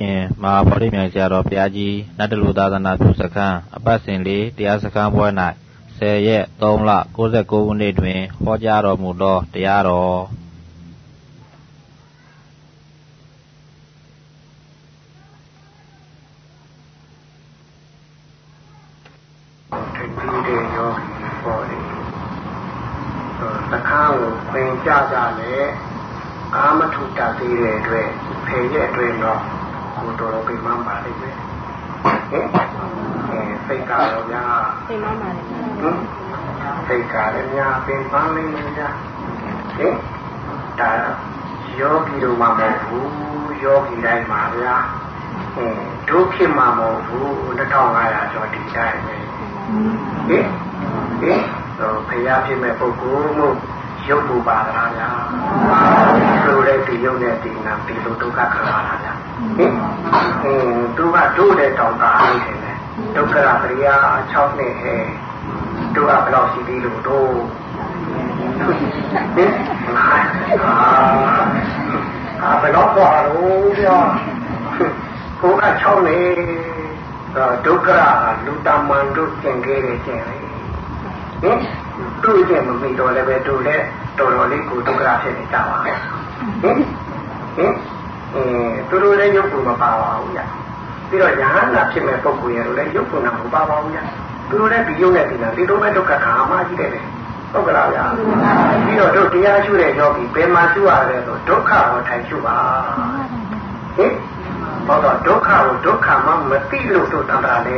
ရှင်မဟာဗောဓိမြိုင်ဆရာတော်ဘုရားကြီးနတ်တလူသာသနာပြုစခန်းအပတ်စဉ်လေးတရားစခန်းပွဲ၌10ရက်3လ69ခုနှစ်တွင်ဟောကြားတော်မူသောတရားတော်ထိပ်ပြီးတဲ့ယောဂီပေါ်တယ်သခါကိုခွင်ကြကြလေအာမထုတတ်သေးတဲ့အတွက်ဖေရဲ့အတွက်တော့ ကိုတော်တော်ပြမပါလိမ့်မယ်ဟင်အဲစိတ်ကတော့ဗျာသိမှန်းပါလေဟင်စိတ်ကလည်းများပင်ပန်းလိမ့်မယ်ဗျာဟင်ဒါယောဂီတို့မှမဟုတ်ဘူးယောဂီတိုင်းမှာဗျာဟင်ဒုဖြစ်မှာမဟုတ်ဘူး2500ကျော်ဒီတိုင်းပဲဟင်ဟင်ဟိုဖရာဖြစ်မဲ့ပုဂ္ဂိုလ်မှုရုပ်ပူပါလားဗျာဆိုတဲ့ဒီရုပ်နဲ့ဒီနာဒီလိုဒုက္ခခံရတာဗျာ ဟင်ဟင်သူကတို့တဲ့တောင်တာလေးတယ်လေဒုက္ခရပရိယာ6နှစ်ဟဲ့တို့ကဘယ်လောက်ရှိသေးလို့တို့ဟင်အာအာဘယ်တော့ပါလို့ဗျာကိုက6နှစ်ဒုက္ခရလူတမန်တို့ကျင်ခဲ့တယ်ကျင်လေဟင်တို့ကျင်မမိတော့လည်းပဲတို့လည်းတော်တော်လေးကိုဒုက္ခရဖြစ်နေကြပါဟင်ဟင်ဟင် အဲသူတို့လည်းရုပ်ကိုမပါပါဘူးညပြီးတော့ညာနာဖြစ်မဲ့ပုံကိုရလို့လည်းရုပ်ကိုမပါပါဘူးညသူတို့လည်းဒီရုပ်နဲ့ဒီနာဒီလိုပဲဒုက္ခခါမှကြီးတယ်ဟုတ်ကလားဗျာပြီးတော့တို့တရားရှုတဲ့ယောဂီဘယ်မှာရှုရလဲဆိုဒုက္ခကိုထိုင်ရှုပါဟင်ဘာတော့ဒုက္ခကိုဒုက္ခမှမသိလို့တို့တန်တာလဲ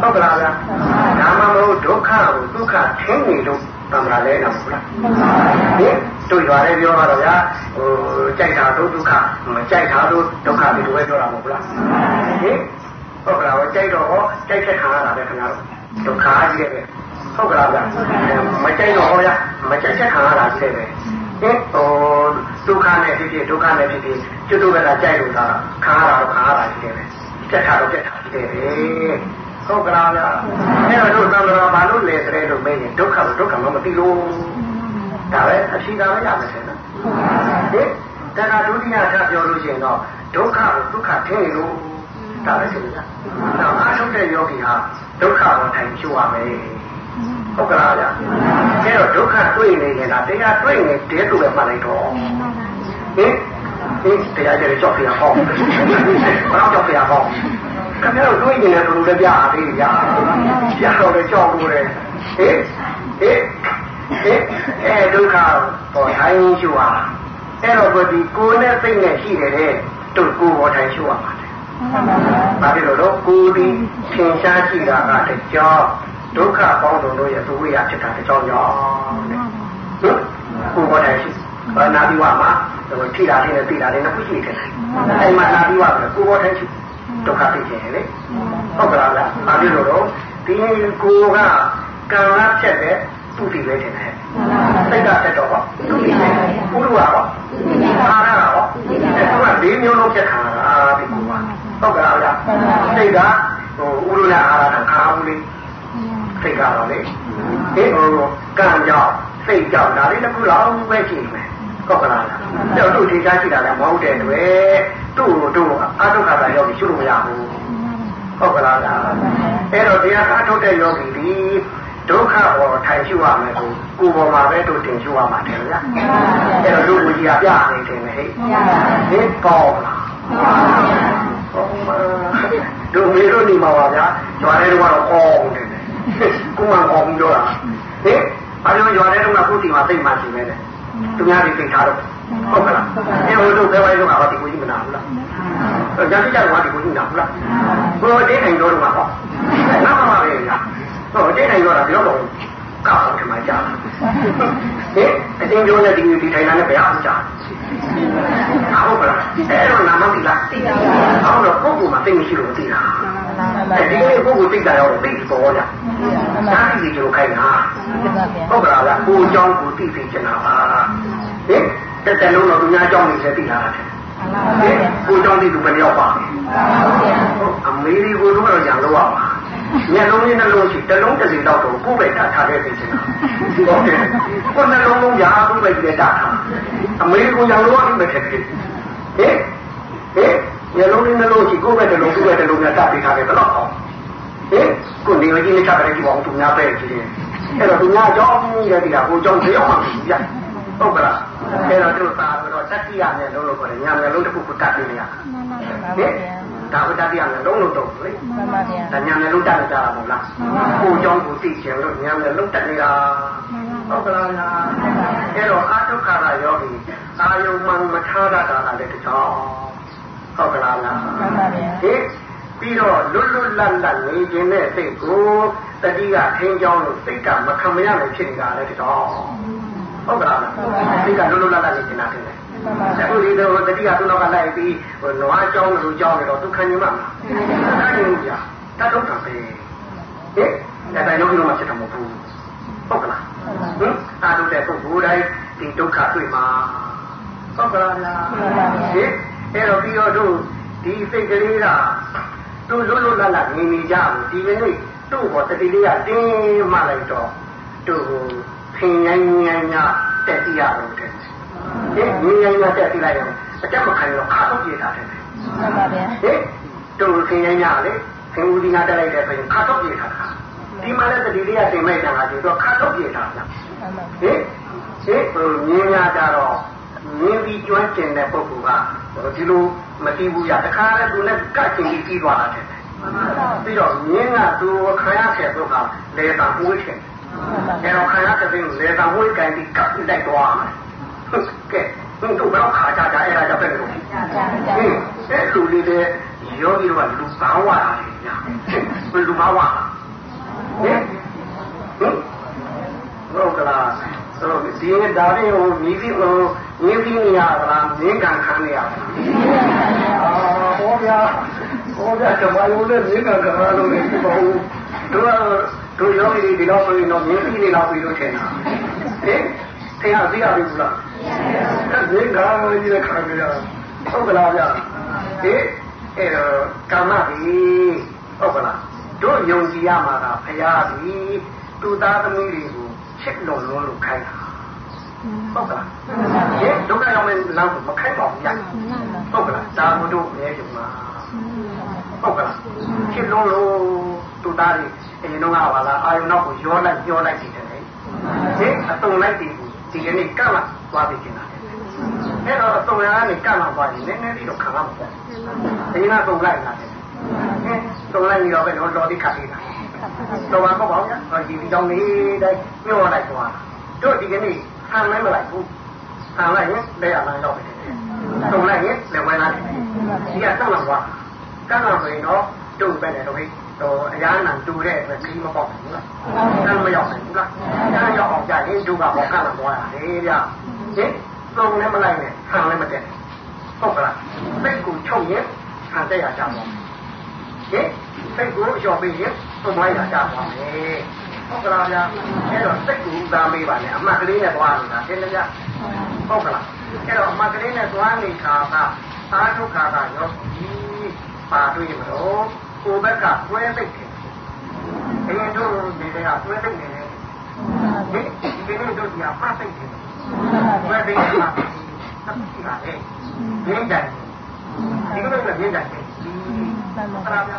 ဟုတ်ကလားဗျာဒါမှမဟုတ်ဒုက္ခကိုဒုက္ခထင်းနေလို့တန်တာလဲတော့ဟုတ်လားဟင် တို့ရွာလေးပြောတော့ဗျာဟိုကြိုက်တာတို့ဒုက္ခမကြိုက်တာတို့ဒုက္ခဒီလိုပဲပြောတာမဟုတ်လားဟင်ဟုတ်ကလားကြိုက်တော့ဟောကြိုက်ချက်ခံရတာပဲခင်ဗျားတို့ဒုက္ခကြီးရဲ့ဟုတ်ကလားဗျာမကြိုက်တော့ဟောရမကြိုက်ချက်ခံရတာကြီးတယ်ပဲဟင်ဟိုဒုက္ခနဲ့ဖြစ်ဖြစ်ဒုက္ခနဲ့ဖြစ်ဖြစ်ကျွတ်တို့ကကြိုက်လို့သာခံရတာတော့ခံရတာကြီးတယ်ပဲကြက်တာတော့ကြက်တာကြီးတယ်ပဲဟုတ်ကလားဗျာအဲ့တော့တို့သံဃာဘာလို့လဲတဲ့လို့မင်းဒုက္ခဒုက္ခမမသိလို့ ဒါပဲအရှိတာပဲရမယ်ဆင်နော်ဟင်တခါဒုတိယကပြောလို့ရှိရင်တော့ဒုက္ခကိုဒုက္ခထင်းလို့ဒါပဲဆင်ဗျာနောက်အားထုတ်တဲ့ယောဂီဟာဒုက္ခကိုထိုင်ဖြိုးရမယ်ဟုတ်ကလားဗျာအဲတော့ဒုက္ခတွေ့နေရင်ဒါတရားတွေ့နေတယ်လို့ပဲမှတ်လိုက်တော့ဟင်ဒီတရားကြတဲ့ကြောက်ပြရဟောဘာကြောက်ပြရဟောခင်ဗျားတို့တွေးနေတယ်လို့လည်းပြအားသေးကြပြတော့လည်းကြောက်လို့လေဟင်ဟင်ဟင် အဲဒုက္ခပေါ်ထိုင်ရှုရအဲ့တော့ကိုဒီကိုယ်နဲ့စိတ်နဲ့ရှိတယ်တဲ့တို့ကိုယ်ပေါ်ထိုင်ရှုရမှာဘာဖြစ်လို့တော့ကိုယ်ဒီသင်ရှားကြည့်တာကတကြောင်ဒုက္ခပေါင်းတို့ရဲ့သဝေယဖြစ်တာတကြောင်ကြောင့်တဲ့ဟုတ်ကိုယ်ပေါ်ထိုင်ရှုဘာနာပြီးဝမှာထိတာလေးနဲ့သိတာလေးနဲ့ခုရှိတယ်အဲ့မှာနာပြီးဝဆိုကိုယ်ပေါ်ထိုင်ရှုဒုက္ခဖြစ်ခြင်းလေဟုတ်ကလားဗျာဘာဖြစ်လို့တော့ဒီကိုကကံကဖြတ်တဲ့ သူတည်ပဲထင်တယ်စိတ်ကတက်တော့သူတည်ပဲပုရုဟာရောအာရရောအဲ့သူက၄မျိုးလုံးဖြတ်ခါတာဒီကူကဟုတ်ကလားဗျာစိတ်ကဟိုဥရုနဲ့အာရကခါဘူးလေစိတ်ကတော့လေဒီဟိုကံကြောင့်စိတ်ကြောင့်ဒါလေးတစ်ခုလောက်ပဲရှိနေမယ်ဟုတ်ကလားကျောက်တို့ထိချာရှိတာလည်းမဟုတ်တဲ့တွေ့သူ့တို့အာဒုက္ခတာရောက်ပြီးရှုလို့မရဘူးဟုတ်ကလားအဲ့တော့တရားအားထုတ်တဲ့ယောဂီဒီ ဒုက္ခပေါ်ထိုင်ရှုရမယ်ကိုကိုယ်ပေါ်မှာပဲတို့တင်ရှုရမှာတယ်ဗျာအဲ့တော့လူကိုကြီးကပြနေတယ်ဟဲ့ဒီကောင်းလားဟုတ်ပါတို့မေတို့နေမှာပါဗျာကျွာတဲ့တော့ကောင်းတယ်ကိုမှကောင်းပြီးတော့လားဟင်အားလုံးကျွာတဲ့တော့ကခုတီမှာသိမှရှိမယ်တဲ့သူများတွေသိထားတော့ဟုတ်ကလားအဲဟိုတို့ဘယ်ဝိုင်းတော့ကဒီကိုကြီးမနာဘူးလားအဲကြာတိကျတော့ဒီကိုကြီးနာဘူးလားဘိုးတင်းနိုင်တော့တော့ဟောနောက်မှပဲညာ ဟောတဲ့နိုင်တော့တာပြောပါဦးကောက်ထမကြဟဲ့အတင်းကျိုးနဲ့ဒီမျိုးဒီထိုင်လာနဲ့ဘယ်အောင်ကြဟုတ်ပါလားအဲ့တော့နာမတိလားသိတာပါဟုတ်တော့ပုဂ္ဂိုလ်မှာသိမရှိလို့သိတာဒီနေ့ပုဂ္ဂိုလ်သိတာရောသိပေါ်ကြဒါကြီးကြိုခိုင်းတာဟုတ်ပါလားကိုအကြောင်းကိုသိသိချင်တာပါဟဲ့တက်တက်လုံးတော့သူများအကြောင်းကိုသိလာတာဖြစ်ကိုကြောင့်ဒီလူပဲရောက်ပါမယ်။အမေဒီကိုတော့ရံလို့ရပါ မျက်လုံးနဲ့နှလုံးရှိတစ်လုံးတစ်စီတော့ကိုပဲတာထားတဲ့သိချင်တာဟုတ်တယ်ကိုနှလုံးလုံးရာကိုပဲကြည့်တာအမေရီကိုရံလို့ရမယ်ထက်ဟင်ဟင်မျိုးလုံးလေးနှလုံးရှိကိုယ်ပဲတလုံးကိုယ်ပဲတလုံးများတတ်ပေးထားတယ်ဘယ်တော့အောင်ဟင်ကိုနေကြီးနဲ့ချတယ်ဒီဘောသူများပဲကြည့်တယ်အဲ့တော့သူများကြောင်းရတဲ့ကကိုကြောင်းတရားမှမပြဟုတ်ကလားအဲ့တော့သူသာတော့တတိယနဲ့လုံးလို့ခေါ်တယ်ညာမျိုးလုံးတစ်ခုခုတတ်ပေးနေရဟင် ဒါဝတ္တတိယနဲ့လုံးလို့တော့လေမှန်ပါဗျာဒါညာမျိုးလုံးတတ်ကြတာမဟုတ်လားကိုကြောင်းကိုသိချင်လို့ညာမျိုးလုံးတတ်နေတာဟုတ်ကလားညာအဲ့တော့အာဒုက္ခရယောဂီအာယုံမှမထားတာကလည်းတခြားဟုတ်ကလားညာမှန်ပါဗျာဟင်ပြီးတော့လွတ်လွတ်လပ်လပ်နေခြင်းနဲ့စိတ်ကိုတတိကထင်းကြောင်းလို့စိတ်ကမခံမရနိုင်ဖြစ်နေတာလည်းတခြား ဟုတ်ကလားစိတ်ကလွတ်လွတ်လပ်လပ်နေနေတာဖြစ်တယ်အခုဒီတော့တတိယသူနောက်ကလိုက်ပြီးဟိုနွားကြောင်းလို့ကြောင်းနေတော့ဒုက္ခညမမှာဒါညင်ကြတတ်တော့တာပဲဟင်ဒါတိုင်းလုံးလုံးမှဖြစ်တာမဟုတ်ဘူးဟုတ်ကလားဟင်အာရုံတဲ့ပုဂ္ဂိုလ်တိုင်းဒီဒုက္ခတွေ့မှာဟုတ်ကလားလားဟင်အဲ့တော့ပြီးတော့တို့ဒီစိတ်ကလေးကတို့လွတ်လွတ်လပ်လပ်နေနေကြဘူးဒီကနေ့တို့ဟောတတိလေးကတင်းမှလိုက်တော့တို့ ဖင်ញိုင်းញိုင်းညတက်တိရလို့တဲ့ဟင်ငြိမ်းချမ်းရတဲ့ပြလိုက်ရင်အတက်မခံရတော့ခါတော့ပြေတာတယ်မှန်ပါဗျာဟင်တူခင်ရင်းရလေခင်ဦးဒီနာတက်လိုက်တဲ့ဆိုရင်ခါတော့ပြေတာဒီမှာလည်းတတိလေးကတင်မဲ့တာကဒီတော့ခါတော့ပြေတာဗျာဟင်ဟင်ဟိုငြင်းရကြတော့မြင်းပြီးကျွမ်းကျင်တဲ့ပုဂ္ဂိုလ်ကဒီလိုမသိဘူးရတခါလည်းသူနဲ့ကတ်ချင်ပြီးပြီးသွားတာတဲ့ပြီးတော့မြင်းကသူခံရခဲ့တော့ကလေတာမွေးချင်တယ် အဲတော့ခံရတဲ့လေတာမွေးကန်ပြီးကတ်လိုက်တော့မယ်ကဲတို့တော့ခါကြကြအဲ့ဒါကြောင့်ပဲလို့ဟင်းအဲ့လူလေးတဲ့ယောဂီကလူဘာဝလာလေညာဘယ်လူဘာဝဟင်ဟင်ဟုတ်ကလားဆိုဒီဒါလေးဟိုမြည်ပြီးဟိုမြည်ပြီးနေရလားမြင်းကန်ခံနေရလားအာဟောဗျာဟောဗျာတမယုံနဲ့မြင်းကန်ခံရလို့လည်းမဟုတ်တို့ တို့ယောဂီဒီလောက်ဆိုရင်တော့မြင်းပြီးနေတော့ပြီးလို့ထင်တာဟင်ဆရာသိရပြီဘူးလားသိကံကြီးတဲ့ခံရဟုတ်ကလားဗျာဟေးအဲ့တော့ကာမပြီဟုတ်ကလားတို့ယုံကြည်ရမှာကဖရာပြီသူသားသမီးတွေကိုချစ်လုံးလုံးလို့ခိုင်းတာဟုတ်ကလားဟေးဒုက္ခရောက်မဲ့လောက်မခိုင်းပါဘူးညဟုတ်ကလားဒါမတို့ပဲဒီမှာဟုတ်ကလားချစ်လုံးလုံးသူသားတွေ အရင်တော့ကပါလားအာယုနောက်ကိုရောလိုက်ပြောလိုက်ကြည့်တယ်ဟေးအတုံလိုက်ပြီဒီကနေ့ကန့်လာသွားပြီကျင်တာအဲ့တော့တုံရကနေကန့်လာသွားရင်နည်းနည်းလေးတော့ခံရမှာပေါ့ဒီနာတုံလိုက်လာတယ်တုံလိုက်ပြီးတော့ပဲတော့တော်တိခတ်နေတာတော့ဘာပေါ့ဗျာဒီဒီကြောင့်လေးတိုင်းညှို့လိုက်သွားတို့ဒီကနေ့ဆံမဲမလိုက်ဘူးဆံလိုက်ရင်လက်ရလမ်းတော့ပဲတုံလိုက်ရင်လက်ဝဲလာတယ်ဒီကတောက်လာသွားကန့်လာဆိုရင်တော့တုံပဲတယ်တော့ တော့အရာနာတူတဲ့အတွက်ခီးမပေါက်ဘူးလား။ဆန်းမရောက်ဘူးလား။ဆန်းရောက်အောင်ကြရင်ဒုကဘောကလာသွားတာလေဗျာ။ဟင်သုံးလည်းမလိုက်နဲ့ဆန်းလည်းမတက်။ဟုတ်ကလား။စိတ်ကိုချုပ်ရင်ဆန်းတက်ရကြပါမယ်။ဟင်စိတ်ကိုအလျှော်ပေးရင်သုံးမရကြပါမယ်။ဟုတ်ကလားဗျာ။အဲ့တော့စိတ်ကိုဥသားမေးပါနဲ့အမှတ်ကလေးနဲ့သွားနေတာသင်လည်းဗျာ။ဟုတ်ကလား။အဲ့တော့အမှတ်ကလေးနဲ့သွားနေခါကအာဒုက္ခကရောဒီပါတွေ့မလို့ ကိုယ်ဘက်ကတွဲသိတယ်အရင်တို့တွေကတွဲသိနေတယ်ဒီဒီနေ့တို့ကဖတ်သိတယ်တွဲသိတာသတိပါလေဒင်းတယ်ဒီလိုပဲဒင်းတယ်ဒီဆရာပြ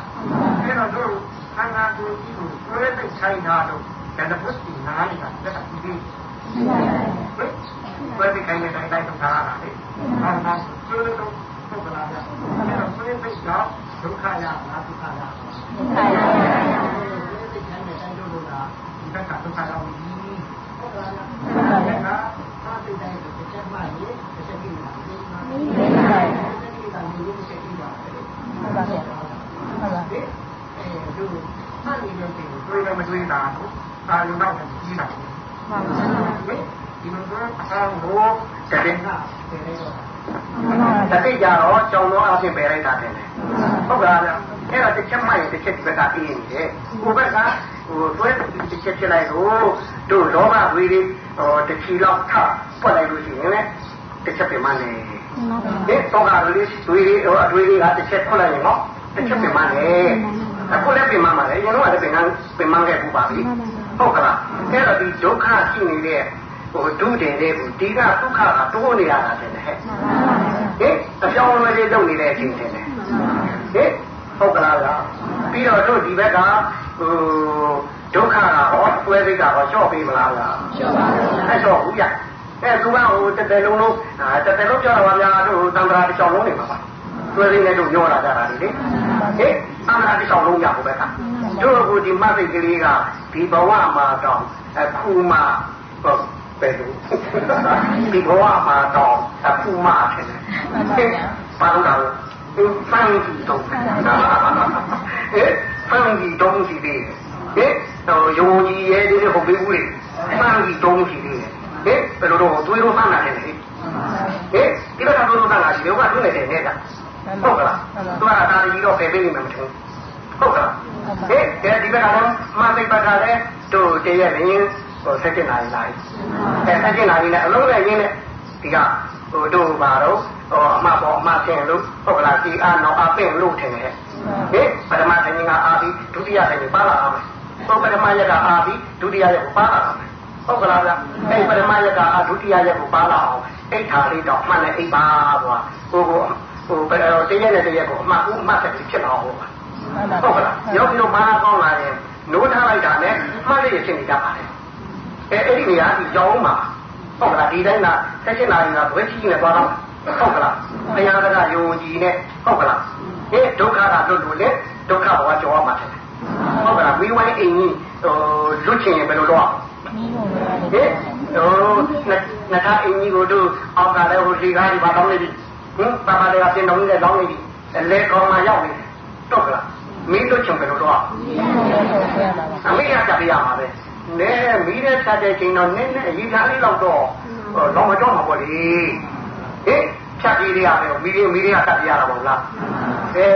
အဲ့တော့တို့ခန္ဓာကိုယ်ကြီးကိုတွဲသိဆိုင်တာတော့ဒါတပုတ်ဒီနားနေတာတက်တာဒီတွဲသိခိုင်းတဲ့တိုင်းတိုင်းတော့ထားတာလေအဲ့ဒါဆိုလို့တော့ပုဂ္ဂလာပြအဲ့တော့တွဲသိတော့ ဒုက္ခရလားဒုက္ခရဒုက္ခရဒီတိုင်းနဲ့တိုင်းတို့ကဒီဘက်ကဒုက္ခရောက်ပြီဟုတ်ကဲ့ဒါကသာတိတိုင်းကိုတစ်ချက်မှရေးတစ်ချက်ပြီးလာပြီမှန်ပါဘူးဒီကနေ့ဒီချက်ပြီးပါဟုတ်ပါဘူးဟုတ်ပါဘူးအဲတို့မှန်နေလို့ဒီတွေးလည်းမတွေးတာဘူးအာရုံတော့ကြီးတာမှန်ပါဘူးဒီလိုတော့အောင်လို့တကယ်ကတကယ်တော့ တတိကြတော့ကြောင်းတော့အဖြစ်ပယ်လိုက်တာတယ်ဟုတ်ကဲ့ဗျအဲ့ဒါတစ်ချက်မှရင်တစ်ချက်ဒီဘက်ကအေးနေတယ်ကိုဘက်ကဟိုသွဲတစ်ချက်ဖြစ်လိုက်လို့တို့လောဘဝီတွေဟိုတစ်ချီလောက်ထပွက်လိုက်လို့ရှိရင်လည်းတစ်ချက်ပြင်မနေဒီတော့ကလေးတွေးဟိုအတွေးတွေကတစ်ချက်ထွက်လိုက်ရင်ဟောတစ်ချက်ပြင်မနေအခုလည်းပြင်မမှာလေကျွန်တော်ကလည်းပြင်ကပြင်မခဲ့ပူပါပြီဟုတ်ကလားအဲ့တော့ဒီဒုက္ခရှိနေတဲ့ ဟိုဒုတင်တဲ့ကိုဒီကဒုက္ခကတိုးနေရတာတဲ့ဟဲ့ဟင်အပြောင်းအလဲလုပ်နေတဲ့အချိန်တည်း ဟင်ဟုတ်ကလားဗျာပြီးတော့တို့ဒီဘက်ကဟိုဒုက္ခကဟောတွဲစိတ်ကဟောလျှော့ပေးမလားဗျာလျှော့ပါဘူးအဲ့တော့ဘူးဗျာအဲသူကဟိုတစ်တယ်လုံးလုံးတစ်တယ်လုံးပြောတာပါဗျာတို့တန်ត្រာတစ်ချောင်းလုံးနေမှာပါတွဲစိတ်နဲ့တို့ပြောလာကြတာလေဟင်တန်ត្រာတစ်ချောင်းလုံးရဖို့ပဲကတို့ကဒီမသိကလေးကဒီဘဝမှာတော့အခုမှဟုတ် ပဲလို့ဒီဘဝမှာတော့အခုမှထင်တယ်ဘာလို့လဲဖန်ကြီးတော့ဟဲ့ဖန်ကြီးတော့စီသေးဟဲ့တော့ယုံကြည်ရဲ့ဒီဟုတ်ပြီဦးလေဖန်ကြီးတော့စီသေးဟဲ့ဘယ်လိုတော့တွေးလို့မှန်းလာတယ်လေဟဲ့ဒီလိုကတော့တော့လာရှိတယ်ကတွင်းနေတယ်နဲ့ကဟုတ်ကလားသူကဒါကြီးတော့ဖယ်ပေးနေမှာမထင်ဟုတ်ကလားဟဲ့ဒီဘက်ကတော့မသိပတ်ကလည်းတို့တည့်ရဲ့နေ ဟိုဆက်ကျင်လာရင်လာအဲဆက်ကျင်လာရင်လည်းအလုံးနဲ့ရင်းနဲ့ဒီကဟိုတို့ပါတော့ဟောအမပေါ်အမဆင်းလို့ဟုတ်ကလားဒီအာနောအပင့်လို့ထင်တယ်ဟဲ့ပထမဆင်းကအာပြီးဒုတိယဆင်းပါလာအောင်ဟောပထမရက်ကအာပြီးဒုတိယရက်ကိုပါလာအောင်ဟုတ်ကလားဗျအဲ့ပထမရက်ကအာဒုတိယရက်ကိုပါလာအောင်အိတ်ထားလေးတော့မှန်တယ်အိတ်ပါကွာဟိုဟိုဟိုဘယ်တော့တရက်နဲ့တရက်ကိုအမှတ်ဦးမှတ်ဆက်ပြီးဖြစ်အောင်ဟုတ်ပါဟုတ်ကလားရုပ်ပြီးတော့မာကောင်းလာရင်နိုးထားလိုက်တာနဲ့မှတ်လေးဖြစ်နေကြပါလေ အဲအဲ့ဒီနေရာဒီကြောင်းမှာဟုတ်ကလားဒီတိုင်းကဆက်ရှင်လာရင်ကဘယ်ကြီးနဲ့သွားတော့ဟုတ်ကလားဘုရားကယုံကြည်နဲ့ဟုတ်ကလားဒီဒုက္ခကလွတ်လို့လေဒုက္ခဘဝကြောင်းမှာတယ်ဟုတ်ကလားမိဝိုင်းအိမ်ကြီးဟိုလွတ်ချင်ရင်ဘယ်လိုတော့ဟင်ဟိုနှစ်ခါအင်းကြီးကိုတို့အောက်ကလည်းဟိုဒီကားကြီးပါတော့နေပြီဟင်ပါပါလေးကပြင်တော်ကြီးလည်းလောင်းနေပြီလဲကောင်းမှရောက်နေတော့ကလားမင်းတို့ချင်ဘယ်လိုတော့အမေကကြပြရမှာပဲ နဲမီးတဲ့ဖြတ်တဲ့ချိန်တော့နည်းနည်းအရေးသားလေးတော့တော့တော့မတော့မှာပေါ့လေဟင်ဖြတ်ပြီးရရတယ်မီးလေးမီးလေးကတတ်ပြရတာပေါ့လားအဲ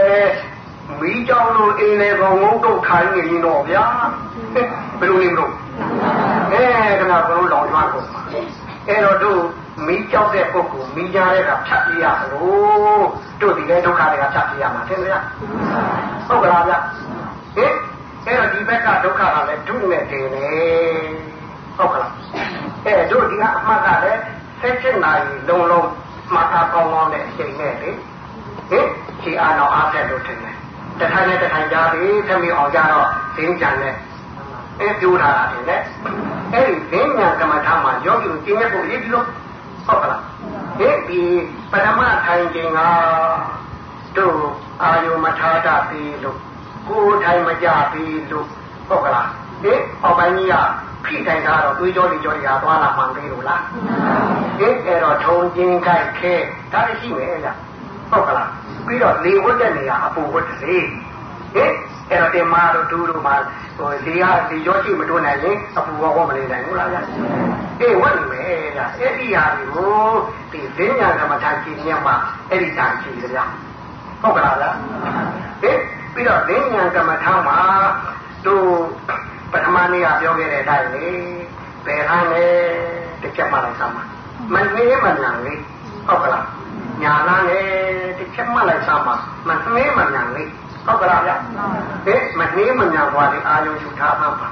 မီးကြောင်လို့အိမ်လေကောင်ငုံတော့ခိုင်းနေရင်တော့ဗျာဘယ်လိုနေမလို့အဲခဏဘလုံးလောင်ကျွမ်းကုန်အဲ့တော့တို့မီးကြောက်တဲ့ပုဂ္ဂိုလ်မီးကြားတဲ့ကဖြတ်ပြရလို့တို့ဒီလေဒုက္ခတွေကဖြတ်ပြရမှာသင်မလားဟုတ်ကလားဗျဟင် အဲ့တော့ဒီဘက်ကဒုက္ခကလည်းဒုနဲ့တင်နေဟုတ်ကလားအဲတို့ဒီကအမှတ်ကလည်းဆက်ချက်နိုင်လုံးလုံးမှတ်သားကောင်းကောင်းနဲ့အချိန်နဲ့လေဟင်ခြေအားတော့အားဆက်လို့ထင်တယ်တထိုင်နဲ့တထိုင်ကြားပြီးသမီးအောင်ကြတော့ဈင်းကြံနဲ့အဲပြိုးထားတာတင်လေအဲ့ဒီဈင်းညာကမ္မထာမှာယောဂီကိုကျင့်ရဖို့ရည်ပြီးတော့ဟုတ်ကလားဒီဒီပရမထိုင်ခြင်းကတို့အာယုမထာတာပြီးလို့ ကိုယ်ထိုင်မကြပြီလို့ဟုတ်ကလားဟင်အောက်ပိုင်းကြီးကဖိတိုင်တာတော့တွေးကြောတွေကြောတွေဟာသွားလာမှန်သေးလို့လားဟင်အဲ့တော့ထုံချင်းခိုက်ခဲဒါရှိမယ်ဗျဟုတ်ကလားပြီးတော့လေဝတ်တဲ့နေရာအပူဝတ်စေဟင်အဲ့တော့တင်မာတို့ဒူးတို့မှာဟိုလေကဒီရောရှိမတွန်းနိုင်ရင်အပူဘောမနေနိုင်ဘူးလားဗျအေးဝတ်နေမယ်ဗျအဲ့ဒီဟာတွေကိုဒီဈဉ္ညာကမ္မထာကြည်ညက်မှာအဲ့ဒီတာကြည်ကြဗျဟုတ်ကလားဗျဟင် ပြီးတော့လင်းဉာဏ်ကမ္မထာမှာတို့ပထမနေ့ကပြောခဲ့တဲ့အတိုင်းလေဘယ်ဟန်လဲတစ်ချက်မှလိုက်စမ်းပါမနေမညာလေဟုတ်ကလားညာလာလေတစ်ချက်မှလိုက်စမ်းပါမနေမညာလေဟုတ်ကလားဗျဟဲ့မနေမညာဘွားဒီအာယုံယူထားမှပါ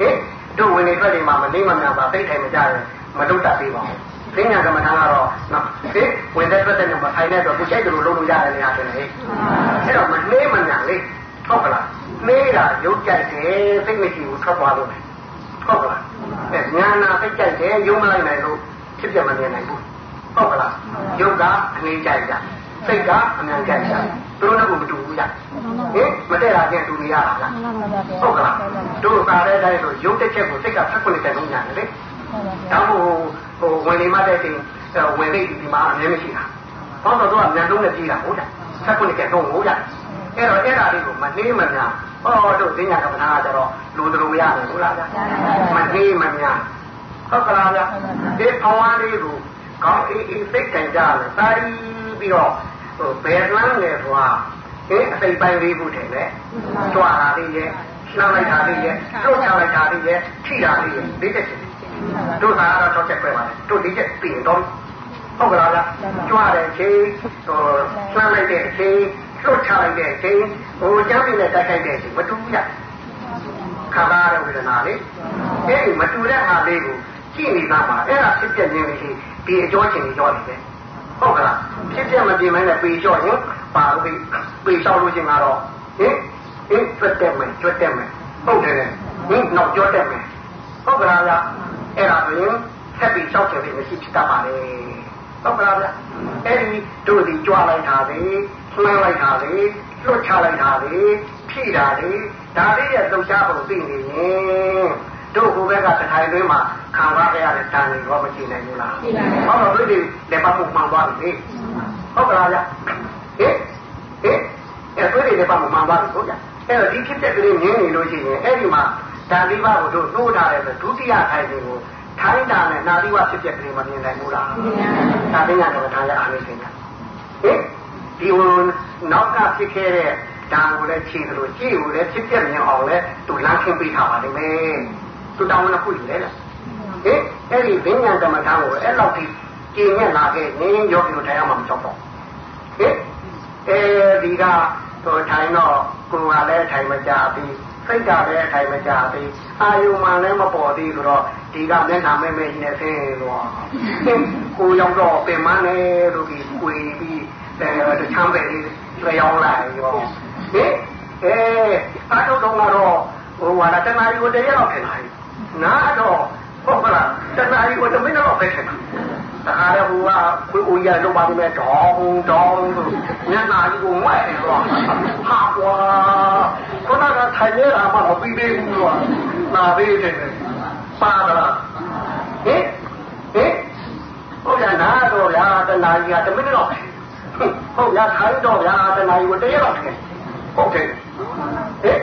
ဟဲ့တို့ဝင်နေထွက်နေမှာမနေမညာပါသိထိုင်မကြရင်မလုပ်တတ်သေးပါဘူး သိညာကမ္မထာကတော့နော်ဒီဝင်တဲ့ထွက်တဲ့ညမှာထိုင်တဲ့တော့ကိုချိန်တယ်လို့လုပ်လို့ရတယ်နေရာတယ်ဟဲ့အဲ့တော့မနှေးမညာလေးဟုတ်ကလားနှေးတာရုပ်ကြိုက်တယ်စိတ်မရှိဘူးထွက်သွားလို့ဟုတ်ကလားအဲညာနာစိတ်ကြိုက်တယ်ယုံမလိုက်နိုင်လို့ဖြစ်ပြမနေနိုင်ဘူးဟုတ်ကလားယုတ်ကအငြိမ့်ကြိုက်ကြစိတ်ကအမြန်ကြိုက်ကြသူတို့ကမတူဘူးကြဟင်မတည့်တာချင်းတူနေရတာလားဟုတ်ကလားတို့သာတဲ့အတိုင်းဆိုရုပ်တစ်ချက်ကိုစိတ်ကဖက်ခွင့်တဲ့လုံးညာတယ်လေ ဒါမို့ဟိုဝင်နေမှတဲ့တင်ဝင်နေဒီမှာအမြဲမရှိတာ။ဘာလို့တော့အမြန်ဆုံးနဲ့ကြီးတာဟုတ်တယ်။ဆက်ခွင့်ကတော့ဟုတ်တယ်။အဲ့တော့အဲ့ဒါလေးကိုမနှေးမညာဟောတို့ဈဉ္ညာကမ္ဘာကကြတော့လူတို့ရတယ်ဟုတ်လားဗျာ။မနှေးမညာဟုတ်ကလားဗျာ။ဒီဘဝလေးကိုကောင်းအေးအေးစိတ်ကြံကြတယ်။တာရီပြီးတော့ဟိုဘယ်လမ်းလဲဆိုတာအဲအစိပ်ပိုင်းလေးခုထင်တယ်။ကြွားတာလေးရဲ့လှမ်းလိုက်တာလေးရဲ့လှုပ်ချလိုက်တာလေးရဲ့ထိတာလေးရဲ့ဒီတက်ချင် တို့သာတော့၆ချက်ပဲပါတို့ဒီချက်ပြင်တော့ဟုတ်ကလားဗျကြွားတဲ့အချိန်ဟိုလှမ်းလိုက်တဲ့အချိန်လွတ်ချလိုက်တဲ့အချိန်ဟိုကျမ်းပြနဲ့တိုက်ခိုက်တဲ့အချိန်မတူဘူးဗျခါပါတဲ့ဝေဒနာလေးအဲ့ဒီမတူတဲ့ဟာလေးကိုကြည့်နေတာမှာအဲ့ဒါဖြစ်ပြနေလို့ရှိဒီအကျော်ချင်းကြီးကြောနေတယ်ဟုတ်ကလားဖြစ်ပြမပြင်းမနဲ့ပေလျှော့ရင်ပါလို့ပေလျှောက်လို့ချင်းကတော့ဟင်ဟင်ကျွတ်တက်မယ်ကျွတ်တက်မယ်ဟုတ်တယ်ဟင်နောက်ကျွတ်တက်မယ်ဟုတ်ကလားဗျ အဲ့ဒါဆိုရင်ဆက်ပြီးလျှောက်ချင်ပြီးမရှိဖြစ်တတ်ပါလေဟုတ်ကလားဗျအဲ့ဒီတို့ဒီကြွားလိုက်တာလေလှမ်းလိုက်တာလေလွတ်ချလိုက်တာလေဖြည့်တာလေဒါလေးရဲ့သုတ်ချပုံသိနေရင်တို့ဟိုဘက်ကတခိုင်သွင်းမှာခံစားရတဲ့တန်တွေတော့မရှိနိုင်ဘူးလားဟုတ်တော့တို့ဒီလက်ပတ်မှုမှန်သွားပြီဟုတ်ကလားဗျဟင်ဟင်အဲ့တို့ဒီလက်ပတ်မှုမှန်သွားပြီဟုတ်ကြအဲ့တော့ဒီဖြစ်တဲ့ကလေးငင်းနေလို့ရှိရင်အဲ့ဒီမှာ ဒါလေးပါကိုတို့နှိုးထားတယ်ဆိုဒုတိယထိုင်တွေကိုထိုင်းတာနဲ့နာသီဝဖြစ်တဲ့ကလေးမမြင်နိုင်ဘူးလားဒါပညာတော်ထားရအားလေးစင်ကဟင်ဒီဟိုနောက်ကဖြစ်ခဲ့တဲ့ဒါကိုလည်းခြေလို့ကြည့်ကိုလည်းဖြစ်ပြမြင်အောင်လဲသူလမ်းခင်းပေးထားပါလိမ့်မယ်သူတောင်းဝန်ခုလေလားဟင်အဲ့ဒီဘိညာကမ္မထာကိုအဲ့လောက်ထိကျင့်ရလာခဲ့ရင်ယောဂီတို့တရားမှမချောက်တော့ဟင်အဲဒီကတော့ထိုင်တော့ကိုယ်ကလည်းထိုင်မကြပြီး စိတ်ကလည်းထိုင်မကြပြီးအာယုမှလည်းမပေါ်သေးဆိုတော့ဒီကမျက်နှာမဲမဲကြီးနဲ့ဆင်းတော့ကိုရောက်တော့ပင်မနဲ့လို့ပြီးကိုယ်ပြီးအဲတချမ်းပဲလေးလျောင်းလာရောဟင်အဲအားထုတ်တော့တော့ဟိုဟာတနာရီကိုတရက်တော့ခင်လာနာတော့ဟုတ်ကလားတနာရီကိုတမင်းတော့ပဲခင်လာ တခါတော့ဟိုကကိုဦးရလုံးပါမယ်တောင်းတောင်းဆိုညနာကြီးကိုဝဲတော့ဟာကွာခုနကထိုင်နေတာမှတော့ပြီးသေးဘူးကွာနာသေးတယ်ပါတော့ဟင်ဟင်ဟုတ်ရနာတော့ရာတနာကြီးကတမင်းတော့ဟုတ်ရထိုင်တော့ရာတနာကြီးကိုတရက်တော့ခင်ဟုတ်တယ်ဟင်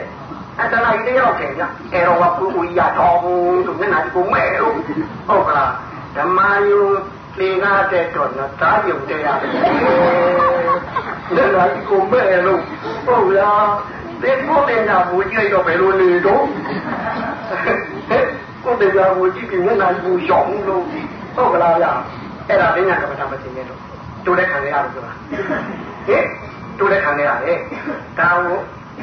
အတနာကြီးတယောက်ခင်ဗျအဲတော့ကကိုဦးရတော်ဘူးဆိုမျက်နှာကြီးကိုမဲ့လို့ဟုတ်ကလားဓမ္မယုံ လေကားတဲ့တော့နော်သာယုံတဲ့ရတယ်မျက်နှာကြီးကိုမဲ့လို့ဟုတ်လားဒီကိုတင်တာဘူကြည့်တော့ဘယ်လိုနေတော့ကိုတင်တာဘူကြည့်ပြီးမျက်နှာကြီးကိုရှောင်လို့ဟုတ်ကလားဗျအဲ့ဒါပညာကမ္ဘာမသိနေတော့တို့လည်းခံရရတယ်ဆိုတာဟင်တို့လည်းခံရတယ်ဒါကို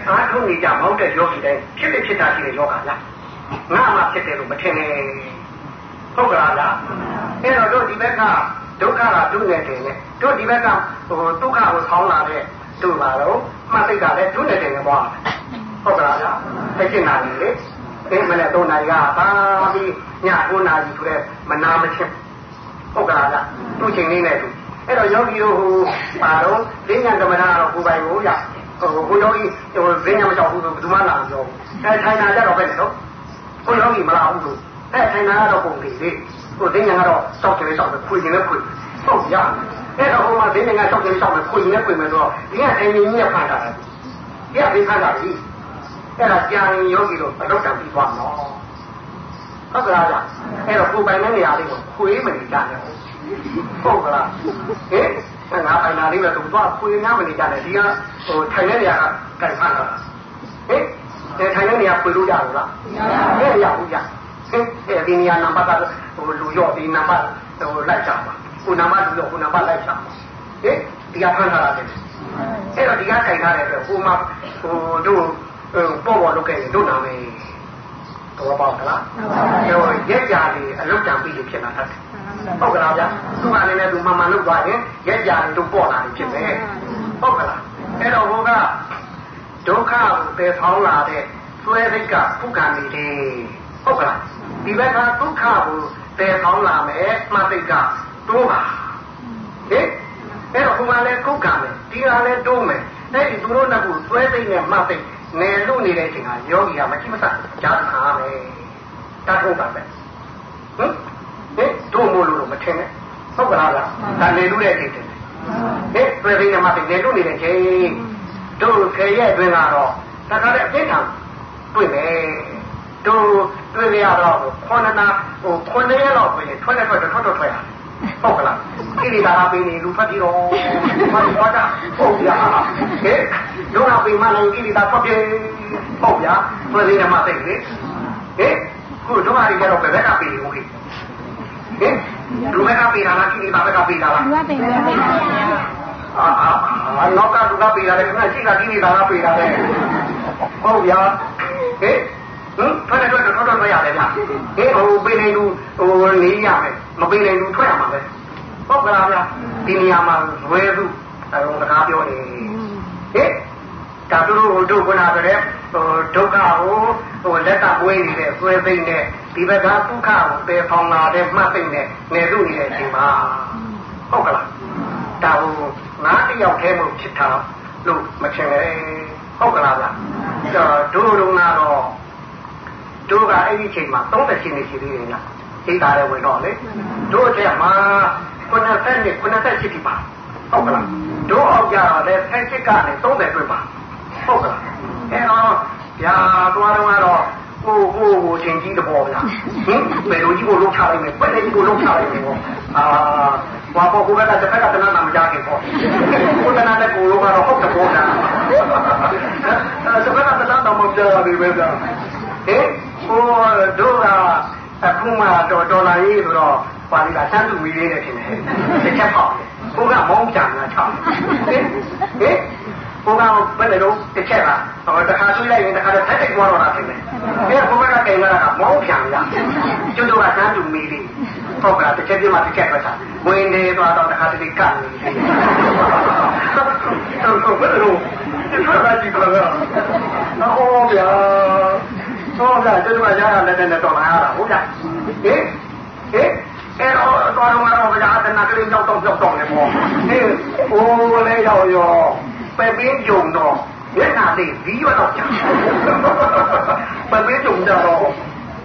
အားထုတ်နေကြမဟုတ်တဲ့ယောဂီတိုင်းဖြစ်ဖြစ်ဖြစ်တာရှိတဲ့ယောဂလားငါမှဖြစ်တယ်လို့မထင်နဲ့ ဟုတ်ကလားလားအဲ့တော့တို့ဒီဘက်ကဒုက္ခကဒုနဲ့တယ်နဲ့တို့ဒီဘက်ကဟိုဒုက္ခကိုဆောင်းလာတဲ့တို့ပါတော့မှတ်သိတာလည်းဒုနဲ့တယ်နဲ့ပေါ့ဟုတ်ကလားလားသိချင်တာလေအင်းမနဲ့၃နာရီကပါပြီးည9နာရီဆိုတဲ့မနာမချင်းဟုတ်ကလားလားသူ့ချိန်လေးနဲ့သူအဲ့တော့ယောဂီတို့ဟိုပါတော့ဈဉ္ညာကမ္မနာတော့ကိုယ်ပိုင်ကိုရဟိုဘုယောဂီဟိုဈဉ္ညာမကြောက်ဘူးဆိုဘယ်သူမှလာမပြောဘူးအဲထိုင်တာကြတော့ပဲနော်ဘုယောဂီမလာဘူးလို့ အဲထိုင်တာကတော့ပုံပြီးလေဟိုဈဉ္ညာကတော့စောက်တယ်စောက်တယ်ခွေရင်လည်းခွေဟုတ်ရအဲ့တော့ဟိုမှာဈဉ္ညာကစောက်တယ်စောက်တယ်ခွေရင်လည်းခွေမယ်ဆိုတော့ဒီကထိုင်နေကြီးဖန်တာလေဒီကပြီးဖန်တာပြီအဲ့ဒါကြာရင်ယောဂီတို့အလောက်တံပြီးသွားနော်ဟုတ်ကလားဗျအဲ့တော့ကိုယ်ပိုင်တဲ့နေရာလေးကိုခွေးမနေကြနဲ့ဟုတ်ကလားဟင်ငါပိုင်တာလေးပဲသူသွားခွေးများမနေကြနဲ့ဒီကဟိုထိုင်တဲ့နေရာကကြိုက်ဖန်တာဟင်ဒီထိုင်တဲ့နေရာခွေးလို့ရလို့လားမရဘူးကြဟင် ဒီနေရာနံပါတ်ကဟိုလူရော့ဒီနံပါတ်ဟိုလိုက်ချပါကိုနံပါတ်လူရော့ကိုနံပါတ်လိုက်ချပါဟင်ဒီကဖန်ထားတာတယ်အဲ့တော့ဒီကကြိုက်ထားတဲ့အတွက်ဟိုမှာဟိုတို့ပေါ့ပေါ်လုပ်ခဲ့ရင်တို့နာမယ်တော့ပေါ့ကလားဟိုရက်ကြလေးအလုတ်တံပြီးလို့ဖြစ်လာတတ်တယ်ဟုတ်ကလားဗျာသူ့အနေနဲ့သူမှန်မှန်လုပ်သွားရင်ရက်ကြလေးတို့ပေါ့လာတယ်ဖြစ်မယ်ဟုတ်ကလားအဲ့တော့ဟိုကဒုက္ခကိုပယ်ဖောင်းလာတဲ့သွဲစိတ်ကပုဂ္ဂံနေတယ်ဟုတ်ကလား ဒီဘက်ကဒုက္ခကိုပယ်ဖောင်းလာမယ်မှတ်စိတ်ကတိုးပါဟင်အဲ့တော့ဟိုမှာလဲကုက္ကံမယ်ဒီကလည်းတိုးမယ်အဲ့ဒီသူတို့နှစ်ခုသွဲစိတ်နဲ့မှတ်စိတ်နယ်လို့နေတဲ့အချိန်ကယောဂီကမရှိမစကြားခါမယ်တတ်ဖို့ပါပဲဟင်ဟင်တို့မို့လို့မထင်နဲ့ဟုတ်ကလားလားဒါနေလို့တဲ့အချိန်တည်းဟင်သွဲစိတ်နဲ့မှတ်စိတ်နယ်လို့နေတဲ့ချိန်တို့ခေရဲ့အတွင်းကတော့တခါတည်းအပြစ်ခံတွေ့မယ် တို့တွေ့ရတော့ခေါဏနာဟိုခုနှစ်ရက်လောက်ပဲထွက်ထွက်ထွက်ထွက်ထွက်ထွက်ရဟုတ်ကလားကိရိတာပေးနေလူဖတ်ပြီးတော့မဟုတ်တာဟုတ်ဗျာဟဲ့ဒုနာပေးမလို့ကိရိတာဖတ်ပြေဟုတ်ဗျာပြည်နေမှာသိလေဟဲ့ခုဒုနာရီကတော့ဘယ်ဘက်ကပေးလို့ဟဲ့ဟဲ့လူဘက်ကပေးတာလားကိရိတာဘက်ကပေးတာလားလူကပေးတယ်ပေးတယ်အာအာနောက်ကလူကပေးတာလေခဏရှိတာကိရိတာကပေးတာလေဟုတ်ဗျာဟဲ့ ဟင်ထွက်တယ်ထွက်တယ်ထွက်တော့ရတယ်ဗျဟေးဟိုပေးနေလူဟိုနေရမယ်မပေးနိုင်လူထွက်ရမှာပဲဟုတ်ကလားဗျဒီနေရာမှာဇွဲစုအဲစကားပြောနေဟင်ဒါသူတို့တို့ခုနကတည်းဟိုဒုက္ခကိုဟိုလက်ကမွေးနေတဲ့ဆွဲသိမ့်နဲ့ဒီဘက်ကဒုက္ခကိုပယ်ဖောင်လာတဲ့မှတ်သိမ့်နဲ့နေလို့နေတဲ့အချိန်မှာဟုတ်ကလားဒါဟိုငါတယောက်တည်းမို့ဖြစ်တာလို့မချင်လေဟုတ်ကလားဗျဒါတို့တို့ကတော့ တို့ကအဲ့ဒီအချိန်မှာ30ရှင်နေရှိသေးတယ်လားသိတာလည်းဝင်တော့လေတို့အချက်မှာ90နဲ့90ရှိပြီပါဟုတ်ကလားတို့အောက်ကြတော့လေဆက်ကနေ30တွေ့ပါဟုတ်ကလားအဲတော့ဗျာသွားတော့ကတော့ဟိုဟိုကိုချင်းကြီးတဘောဗျာဟင်ဘယ်လိုကြီးကိုလုံးချလိုက်မယ်ဘယ်လိုကြီးကိုလုံးချလိုက်မယ်ပေါ့အာဘာပေါ်ကိုကတစ်ဖက်ကတနာနာမကြခင်ပေါ့ကိုတနာတဲ့ကိုလုံးကတော့ဟုတ်တဘောလားအဲတစ်ဖက်ကတနာတော့မပြောရဘူးပဲဗျာဟင် ဟိုတို့ကအခုမှတော်တော်လာရေးဆိုတော့ပါဠိကစမ်းသူမီလေးနဲ့ထင်တယ်တစ်ချက်ပေါ့ကိုကမောင်းကြံလာချောင်းဟင်ဟင်ကိုကဘယ်လိုတစ်ချက်လားဟောတခါဆွေးလိုက်ရင်တခါတော့တက်တက်သွားတော့တာဖြစ်တယ်။ဒီကကိုကကင်လာတာမောင်းပြန်ရ။ကျွတ်တော့ကစမ်းသူမီလေးဟုတ်ကလားတစ်ချက်ပြမှတစ်ချက်ပဲစား။ဝင်နေသွားတော့တခါတည်းကတ်နေတယ်။ဟုတ်ဟုတ်ဘယ်လိုဒီလိုကကြည့်ကြလား။ဟောဗျာ။ ဟောဗျာကျွတ်တော့ရတာလက်နဲ့တော့လာရတာဟုတ်ဗျာ။ဟင်ဟင်အဲ့တော့တော်တော်များများဗျာတနကလေးရောက်တော့ရောက်တော့နေပေါ့။ဟင်ဟိုလေရောက်ရောပဲပင်းကြုံတော့မျက်နှာလေးပြီးရတော့ကြာပဲပင်းကြုံတော့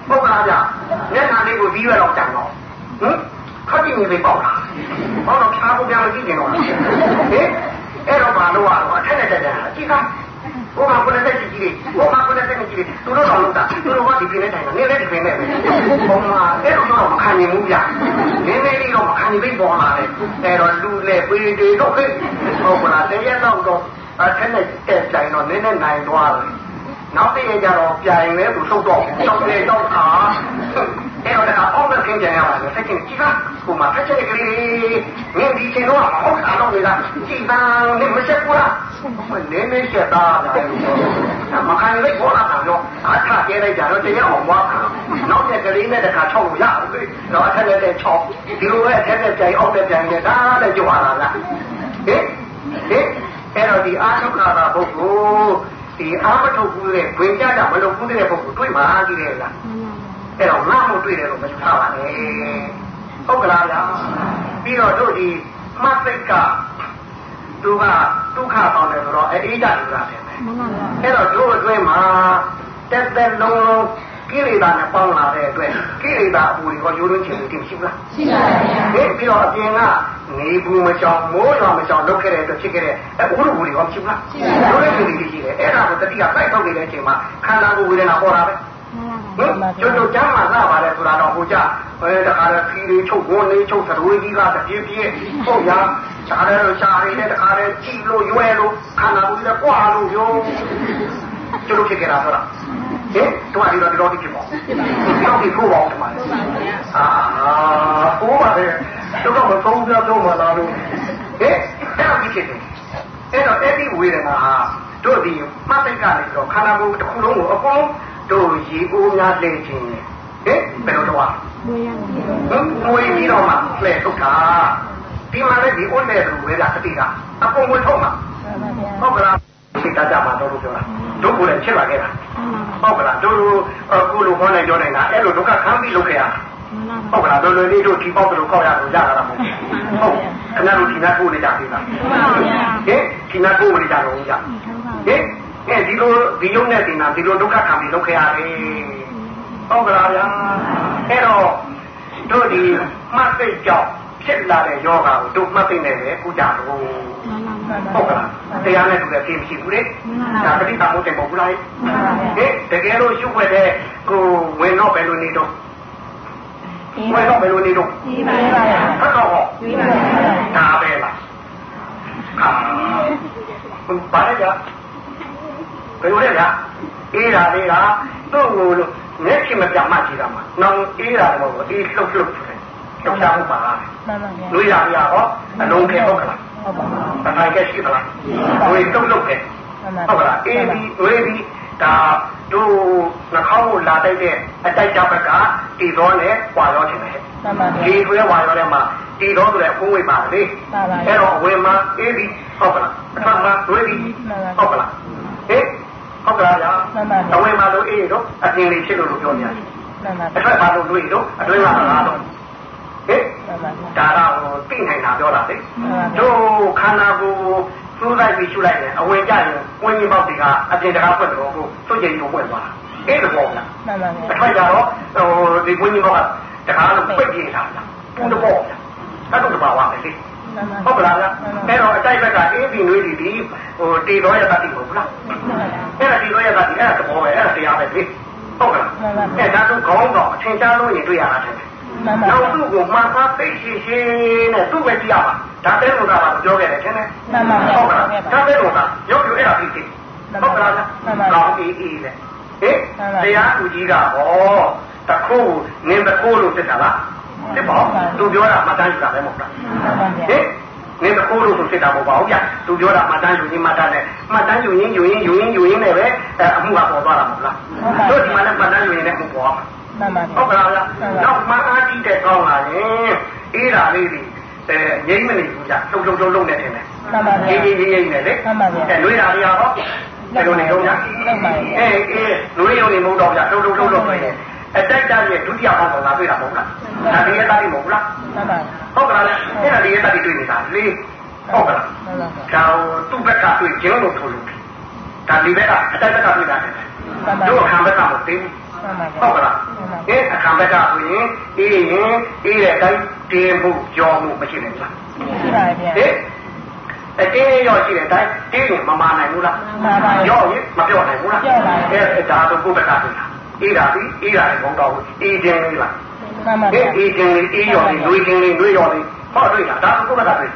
ဟုတ်ပါလားမျက်နှာလေးကိုပြီးရတော့ကြာတော့ဟင်ခက်ကြည့်နေပြီပေါ့လားဟောတော့ဖြားဖို့ပြန်မကြည့်နေတော့ဟင်အဲ့တော့ဘာလို့ရတော့အထက်နဲ့တက်တယ်ကြည့်ကား ဘုရားကိုလည်းတက်ကြည့်ကြည့်ဘုရားကိုလည်းတက်ကြည့်ကြည့်သူတို့တော့လို့တာသူတို့ကဒီပြင်းနဲ့တိုင်နေလည်းဒီပြင်းနဲ့ပဲဘုရားအဲ့တော့မခံနိုင်ဘူးဗျနည်းနည်းလေးတော့မခံနိုင်ပြီပေါ်လာတယ်အဲ့တော့လူလေပေတွေတော့ဟဲ့ဟုတ်ကလားတရက်တော့တော့အထက်နဲ့တက်တိုင်တော့နည်းနည်းနိုင်သွားတယ်နောက်တည့်ကြတော့ပြိုင်လဲသူထုတ်တော့တော့လေတော့အာ အဲ့တော့လည်းအောက်မဲ့ခင်ကြရပါတယ်ဆက်ချင်းကြည့်ပါဟိုမှာဖက်ချက်ကလေးငင်းဒီချင်တော့ဟုတ်တာတော့လေကကြည့်ပါနဲ့မဆက်ဘူးလားနည်းနည်းဆက်တာလားမခံလိုက်ဘောလာတော့အထကျဲလိုက်ကြတော့တရားအောင်ွားနောက်ချက်ကလေးနဲ့တခါချောက်လို့ရဘူးတော့အထက်နဲ့ချောက်ဒီလိုပဲအထက်နဲ့ကြိုင်အောက်နဲ့ကြိုင်နေတာလည်းကြွားလာလားဟင်ဟင်အဲ့တော့ဒီအာထုခါတာပုဂ္ဂိုလ်ဒီအာမထုတ်ဘူးတဲ့ဝင်ကြတာမလုပ်ဘူးတဲ့ပုဂ္ဂိုလ်တွေ့မှာကြီးတယ်လား အဲ့တော့ငါ့မို့တွေ့တယ်လို့မယူထားပါနဲ့ဟုတ်ကလားဗျာပြီးတော့တို့ဒီမှတ်စိတ်ကသူကဒုက္ခပေါင်းတယ်ဆိုတော့အေးကြလူတာတယ်ပဲအဲ့တော့တို့အတွင်းမှာတက်တက်လုံးလုံးကိလေသာနဲ့ပေါင်းလာတဲ့အတွက်ကိလေသာအပူတွေကရိုးရိုးချင်တယ်ရှိဘူးလားရှိပါပါဘယ်ပြီးတော့အပြင်ကနေဘူးမကြောင်မိုးရွာမကြောင်လုပ်ခဲ့တဲ့အတွက်ဖြစ်ခဲ့တဲ့အဘုရုဘူးတွေရောရှိဘူးလားရှိပါပါရိုးရိုးချင်တယ်ရှိတယ်အဲ့ဒါကိုတတိယစိုက်ထုတ်နေတဲ့အချိန်မှာခန္ဓာကိုယ်ဝေဒနာပေါ်တာပဲဟင် ကျွတ်ကျွတ်ကျမ်းမှာလာပါတယ်ဆိုတာတော့ဟိုကြအဲတခါတည်းခီးလေးချုပ်ဝန်လေးချုပ်သရွေးကြီးကတပြေးပြေးဟုတ်ရရှားတယ်လို့ရှားရည်နဲ့တခါတည်းကြည့်လို့ရွယ်လို့ခန္ဓာကိုယ်ကြီးကွာလို့ရောကျွတ်ဖြစ်ကြတာဆိုတာဟင်တို့အဒီတော့ဒီတော့ဖြစ်ပါတော့ဒီခိုးပါအောင်ဒီမှာအာဟိုပါလေတို့ကမသုံးပြတော့မလားလို့ဟင်အဲ့ဒါဖြစ်တယ်အဲ့တော့အဲ့ဒီဝေဒနာဟာတို့ဒီမှတ်သိက္ခာနေတော့ခန္ဓာကိုယ်တစ်ခုလုံးကိုအကုန် တို့ရေအိုးများလဲခြင်းဟင်ဘယ်လိုတော့မွေးရဟင်မွေးပြီးတော့မှလဲထုတ်တာဒီမှာလည်းဒီအိုးနဲ့တူဝေဒနာအတိကအကုန်ဝင်ထုတ်မှာဟုတ်ကလားစိတ်တကြမှာတော့လို့ပြောတာတို့ကိုလည်းချက်လာခဲ့တာဟုတ်ကလားတို့ကိုလိုခေါ်နေကြောနေတာအဲ့လိုဒုက္ခခံပြီးလုပ်ခဲ့ရဟုတ်ကလားတို့လိုလေးတို့ဒီပေါက်တို့ကောက်ရလို့ရတာမဟုတ်ဘူးဟုတ်ခဏတို့ဒီနာကိုနေကြသေးလားဟင်ဒီနာကိုနေကြတော့ဦးကြဟ င်အဲဒီလိုဒီယုံနဲ့ဒီနာဒီလိုဒုက္ခခံပြီးလုပ်ခဲ့ရတယ်ဟုတ်ကလားဗျာအဲ့တော့တို့ဒီမှတ်သိကြောင့်ဖြစ်လာတဲ့ယောဂါကိုတို့မှတ်သိနေတယ်ကုကြတော့ဟုတ်ကလားတရားနဲ့တူတယ်ဖြစ်မရှိဘူးလေဒါပဋိသင်္မို့တယ်မဟုတ်ဘူးလားဟင်တကယ်လို့ရှုွက်တဲ့ကိုဝင်တော့ဘယ်လိုနေတော့ဝင်တော့ဘယ်လိုနေတော့ဒီပါပါဟုတ်တော့ဟောဒီပါပါဒါပဲလားဟာဘာလဲကြာ ဘယ်လိုလဲဗျာအေးတာလေးကသူ့ကိုမျက်ချင်မပြတ်မှကြည့်တာမှာနောင်အေးတာတော့အေးလှုပ်လှုပ်တယ်လှုပ်ရှားမှုပါလားမှန်ပါဗျာလူရရဟောအလုံးခဲဟုတ်ကလားဟုတ်ပါဘူး။တိုင်းကရှိသလား။ဝေတုတ်လုတ်တယ်။ဟုတ်ကလား။အေးဒီဝေဒီဒါတို့နှာခေါင်းကိုလာတိုက်တဲ့အတိုက်ကြဘက်ကတီတော်နဲ့ဝါရောချင်တယ်။မှန်ပါဗျာ။ဒီခွဲဝါရောထဲမှာဒီတော့ဆိုတဲ့အဖုံးဝိပါလေအဲ့တော့အဝင်မှာအေးဒီဟုတ်ကလားအထမှာတွေးဒီဟုတ်ကလား ဟင်ဟုတ်ကလားဗျာအဝင်မှာလို့အေးတော့အပြင်လေးဖြစ်လို့လို့ပြောနေရတယ်အထက်မှာလို့တွေးတော့အတွင်းမှာလားတော့ဟင်ဒါတော့သိနိုင်တာပြောတာလေတို့ခန္ဓာကိုယ်ကိုစူးလိုက်ပြီးရှုလိုက်တယ်အဝင်ကြရင်ဝင်းကြီးပေါက်တွေကအပြင်တကားပွက်တော့ကိုစွန့်ကြိမ်ကိုပွက်သွားတာအဲ့ဒါပေါ့ဗျာမှန်ပါဗျာအထက်ကြတော့ဟိုဒီဝင်းကြီးပေါက်ကတကားလို့ပိတ်ပြေးတာဗျာဘုံတော့ဗျာအဲ့ဒါတော့ပါဝါမယ်လေ ဟုတ်ကလားဗျာအဲ့တော့အတိုက်ဘက်ကအေးပြီးနွေးပြီးဒီဟိုတီတော်ရတတ်ပြီဟုတ်လားအဲ့ဒါတီတော်ရတတ်ပြီအဲ့ဒါသဘောပဲအဲ့ဒါတရားပဲလေဟုတ်ကလားအဲ့ဒါတော့ခေါင်းတော့အထင်ရှားလို့ရင်တွေ့ရတာတဲ့နောက်သူ့ကိုမှားသားသိရှိရှိနဲ့သူ့ပဲကြည့်ရပါဒါပဲလို့ကပါပြောခဲ့တယ်ထင်တယ်မှန်ပါဗျာဟုတ်ကလားဒါပဲလို့ကရုပ်ရုပ်အဲ့ဒါသိသိဟုတ်ကလားဗျာကောင်းအေးအေးလေဟေးတရားသူကြီးကဟောတခုနင်းတခုလို့တက်တာလား ဖြစ်ပါသူပြောတာမှတ်တမ်းယူတာပဲမဟုတ်လားဟင်နင်းတခိုးလို့ဆိုဖြစ်တာမဟုတ်ပါဘူးဗျသူပြောတာမှတ်တမ်းယူရင်းမှတ်တမ်းနဲ့မှတ်တမ်းယူရင်းယူရင်းယူရင်းယူရင်းနဲ့ပဲအမှုကပေါ်သွားတာမဟုတ်လားတို့ဒီမှာလည်းမှတ်တမ်းယူရင်းနဲ့မှုပေါ်မှာဟုတ်ကလားဗျနောက်မှအားကြီးတဲ့ကောင်းလာရင်အေးတာလေးတွေအဲငိမ့်မနေဘူးဗျလှုပ်လှုပ်လှုပ်လှုပ်နေတယ်မှန်ပါဗျာရေးရေးရေးနေလေမှန်ပါဗျာအဲလွေးတာတွေရောဘယ်လိုနေတော့ဗျအေးအေးလွေးရုံနေမဟုတ်တော့ဗျလှုပ်လှုပ်လှုပ်လှုပ်နေတယ် အတိုက်တရဲ့ဒုတိယဘောင်းကတွေ့တာမဟုတ်လားဒါဒီရဲ့တာတိမဟုတ်လားမှန်ပါဟုတ်ကလားအဲ့ဒါဒီရဲ့တာတိတွေ့နေတာလေဟုတ်ကလားဒါသူ့ဘက်ကတွေ့ကျင်းလို့ထိုးလို့ဒါဒီဘက်ကအတိုက်ဘက်ကတွေ့တာတယ်တို့အခါဘက်ကမသိဘူးဟုတ်ကလားအဲအခါဘက်ကဆိုရင်အေးရင်အေးတဲ့အတိုင်းတင်းမှုကြောမှုမရှိနိုင်ဘူးလားရှိပါဗျာဟဲ့အတင်းရောရှိတဲ့အတိုင်းတင်းရင်မမာနိုင်ဘူးလားမှန်ပါပါရောရင်မပြောနိုင်ဘူးလားပြောပါဘူးအဲဒါဆိုကိုယ့်ဘက်ကတွေ့တာ အေးတာပြီအေးတာလည်းမဟုတ်တော့ဘူးအေးခြင်းလေးလားမှန်ပါဗျာအေးခြင်းလေးအေးရော်လေးတွေးခြင်းလေးတွေးရော်လေးဟောတွေ့တာဒါကကိုယ့်ဘက်ကတွေ့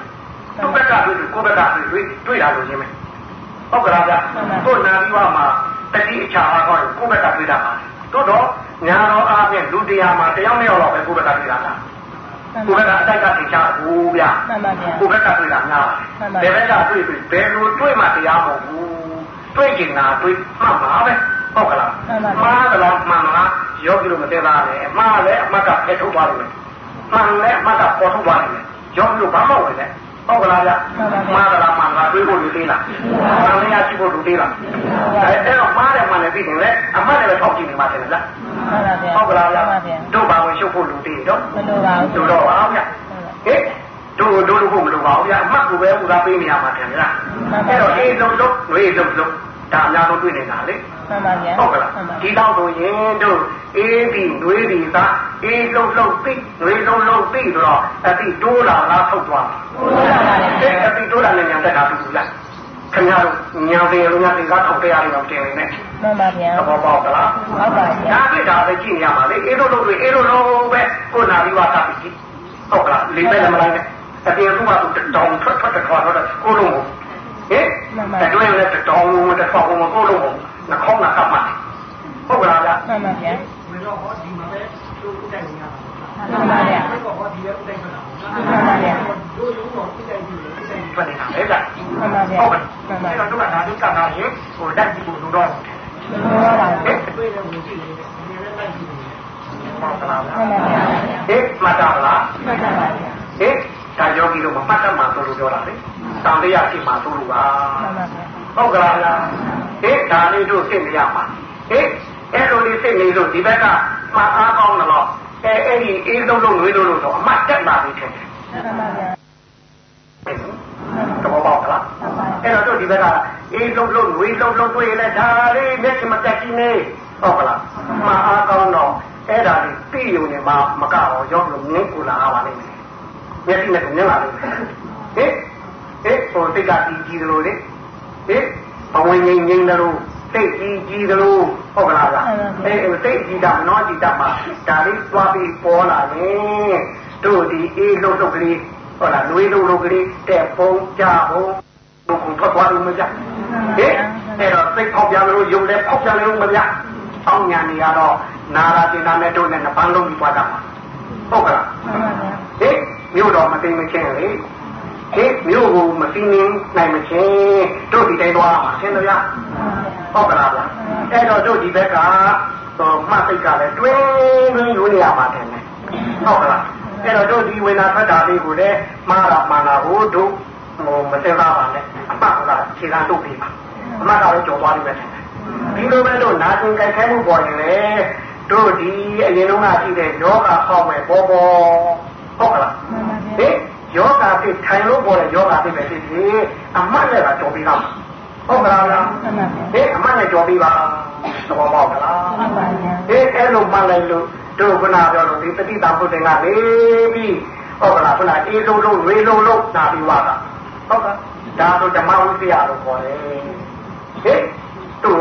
သူ့ဘက်ကတွေ့ကိုယ့်ဘက်ကတွေ့တွေ့တွေ့တာလို့ရှင်းမယ်ဟုတ်ကလားဗျာကိုနာပြီးမှမှာတတိအချာအားကောင်းကိုယ့်ဘက်ကတွေ့တာပါတို့တော့ညာတော်အားဖြင့်လူတရားမှာတယောက်နှစ်ယောက်တော့ပဲကိုယ့်ဘက်ကတွေ့တာလားကိုယ်ကအတိုက်ကသင်ချဘူးဗျာကိုယ်ဘက်ကတွေ့တာများတယ်ဘယ်ဘက်ကတွေ့တွေ့ဘယ်လိုတွေ့မှတရားမဟုတ်ဘူးတွေ့ကျင်တာတွေ့မှတ်ပါပဲ ဟုတ်ကလားမှားတယ်လားမှန်လားယောဂီတို့မသိသားနဲ့မှားလဲအမှတ်ကဖက်ထုတ်သွားတယ်မှန်လဲအမှတ်ကပေါ်ထုတ်သွားတယ်ယောဂီတို့ဘာမှဝင်လဲဟုတ်ကလားဗျမှားတယ်လားမှန်လားတွေးဖို့လူသေးလားမှန်လဲရရှိဖို့လူသေးလားအဲအဲ့တော့မှားတယ်မှန်တယ်ပြီးတယ်လေအမှတ်လည်းထောက်ကြည့်နေမှာတယ်လားဟုတ်ကလားဗျတို့ဘာဝင်ရှုပ်ဖို့လူသေးတော့မလိုပါဘူးတို့တော့ပါဗျဟဲ့တို့တို့လို့ဖို့မလိုပါဘူးဗျအမှတ်ကိုပဲဥစားပေးနေရမှာတယ်လားအဲ့တော့အေးလုံးလုံးငွေလုံးလုံးဒါအများဆုံးတွေ့နေတာလေ မှန်ပါဗျာဟုတ်ကလားဒီတော့ဆိုရင်တို့အေးပြီးနှွေးပြီးသာအေးလုံးလုံးသိနှွေးလုံးလုံးသိဆိုတော့အတိတိုးလာလားထုတ်သွားတိုးလာပါလေအတိတိုးလာနေညာတက်တာတူလားခင်ဗျားတို့ညာပေလုံးညာဒီကားထောက်တရားတွေတော့တင်နေတယ်မှန်ပါဗျာသဘောပေါက်သလားဟုတ်ပါဗျာဒါပြတာပဲကြည့်နေရပါလေအေးလုံးလုံးတွေအေးလုံးလုံးပဲကိုနာပြီးဝါသပြီးကြည့်ဟုတ်ကလားလေးပဲမလိုက်နဲ့အပြင်ကသူ့ဘာသူတောင်းထွက်ထွက်ထွက်ထွက်ကိုလုံး ဟင်အတွင်းလည်းတောင်းတစ်ခေါက်ကိုကိုလုံးနှခေါင်းကကပ်မှဟုတ်ကလားဗျာမှန်ပါဗျာဝင်တော့ဟောဒီမှာပဲသူ့ဥတိုင်နေရတာမှန်ပါဗျာဘယ်ကဟောဒီရဲ့ဥတိုင်ခဏမှန်ပါဗျာတို့ရုံးတော့ဥတိုင်ကြီးဥတိုင်ကြီးပတ်နေတာလေဗျာမှန်ပါဗျာဟုတ်ပါမှန်ပါအဲ့တော့တို့ကဒါတို့ကတာရင်ဟိုတက်ကြည့်ဖို့လိုတော့ဟုတ်ပါဘူးတွေ့တယ်ဝင်ကြည့်နေတယ်ဒီနေ့လည်းကြည့်နေတယ်မှန်ပါဗျာမှန်ပါဗျာဟေးမှတ်တာလားမှတ်ပါဗျာဟေးဒါယောဂီတို့မမှတ်တတ်မှဆိုလို့ပြောတာလေ တန်တရားရှိမှဆိုလို့ပါဟုတ်ကလားဗျာဟေးဒါလေးတို့သိနေရမှာဟေးအဲ့လိုလေးသိနေလို့ဒီဘက်ကမှအားကောင်းတော့အဲအဲ့ဒီအေးလုံးလုံးငွေလုံးလုံးတော့အမှတ်တက်လာပြီထင်တယ်မှန်ပါဗျာတော့ပေါ့လားအဲ့တော့တို့ဒီဘက်ကအေးလုံးလုံးငွေလုံးလုံးတွေ့ရင်လည်းဒါလေးမျက်စိမတက်ကြီးနေဟုတ်ကလားမှအားကောင်းတော့အဲ့ဒါလေးပြီးုံနဲ့မှမကတော့ရောက်လို့ငင်းကူလာပါလိမ့်မယ်မျက်စိနဲ့မြင်လာလိမ့်မယ်ဟေး ဟေးဟိုစိတ်ကကြီးကြီးတယ်လို့လေဟေးဘဝင်ငိမ့်ငိမ့်တယ်လို့စိတ်ကြီးကြီးတယ်လို့ဟုတ်ကလားဗျအေးစိတ်ကြီးတာနောကြီးတာမှာဒါလေးသွားပြီးပေါ်လာရင်တို့ဒီအေးလုံးလုံးကလေးဟုတ်လားလွေးလုံးလုံးကလေးတဲ့ပုံကြပုံတို့ကိုထွက်သွားလို့မကြဟေးအဲ့တော့စိတ်ဖောက်ပြန်လို့ယုံလဲဖောက်ပြန်လို့မကြအောင်းညာနေရတော့နာရာတင်တာနဲ့တို့နဲ့နှပန်းလုံးပြီးသွားတာဟုတ်ကလားဟေးမြို့တော်မသိမချင်းလေ ဟေးမြို့ကိုမသိနေနိုင်မချင်းတို့ဒီတိုင်းသွားမှာဆင်းလို့ရဟုတ်ကလားဗျအဲ့တော့တို့ဒီဘက်ကဟိုမှတ်စိတ်ကလည်းတွင်းတွင်းယူနေရမှာတယ်ဟုတ်ကလားအဲ့တော့တို့ဒီဝေနာဖတ်တာလေးကိုလည်းမှားတာမှန်တာကိုတို့ဟိုမသိသားပါနဲ့အမှတ်ကခြေခံတုတ်ပြီးပါအမှတ်ကလည်းကြော်သွားလိမ့်မယ်ဒီလိုပဲတို့နာကျင်ကြိုက်ခဲမှုပေါ်ရင်လေတို့ဒီအရင်တုန်းကရှိတဲ့ယောဂဟောက်မဲ့ပေါ်ပေါ်ဟုတ်ကလားဟင် ယောဂဖြစ်ထိုင်လို့ပေါ်တဲ့ယောဂဖြစ်ပဲဖြစ်ဖြစ်အမှတ်နဲ့ကကြော်ပြီးတော့ဟုတ်ကလားဗျာဟင်အမှတ်နဲ့ကြော်ပြီးပါသဘောပေါက်ကလားဟင်အဲ့လိုမှန်လိုက်လို့တို့ကနာပြောလို့ဒီတတိတာဘုဒ္ဓင်ကနေပြီးဟုတ်ကလားခုနအေးဆုံးလုံးဝေးလုံးလုံးနာပြီးွားတာဟုတ်ကဲ့ဒါတို့ဓမ္မဝိသယလို့ခေါ်တယ်ဟင်သူ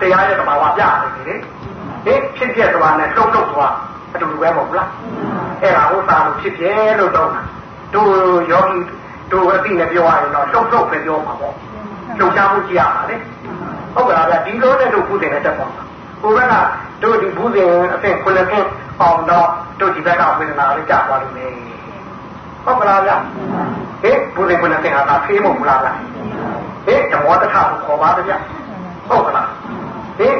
တရားရဲ့ဓမ္မဝါပြတယ်လေဟင်ဖြစ်ဖြစ်သွားနဲ့လှုပ်လှုပ်သွားအတူတူပဲမဟုတ်လားအဲ့ဒါဥစ္စာလို့ဖြစ်ဖြစ်လို့တော့ တို့ယောဂီတို့အသိနဲ့ပြောရရင်တော့လှုပ်လှုပ်ပဲပြောမှာပေါ့လှုပ်ရှားမှုကြည့်ရပါလေဟုတ်ကဲ့ဗျာဒီလိုနဲ့တို့ကုသိုလ်နဲ့တက်ပါကိုယ်ကတို့ဒီဘူးစဉ်အဖြစ်ခုနှစ်ခင်းအောင်တော့တို့ဒီဘက်ကဝေဒနာလေးကြာသွားလို့လေဟုတ်ကလားဗျာဟေးဘူးစဉ်ခုနှစ်ခင်းဟာဒါဖေးမဟုတ်လားဗျာဟေးဓမ္မတထကိုခေါ်ပါဗျာဟုတ်ကလားဟေး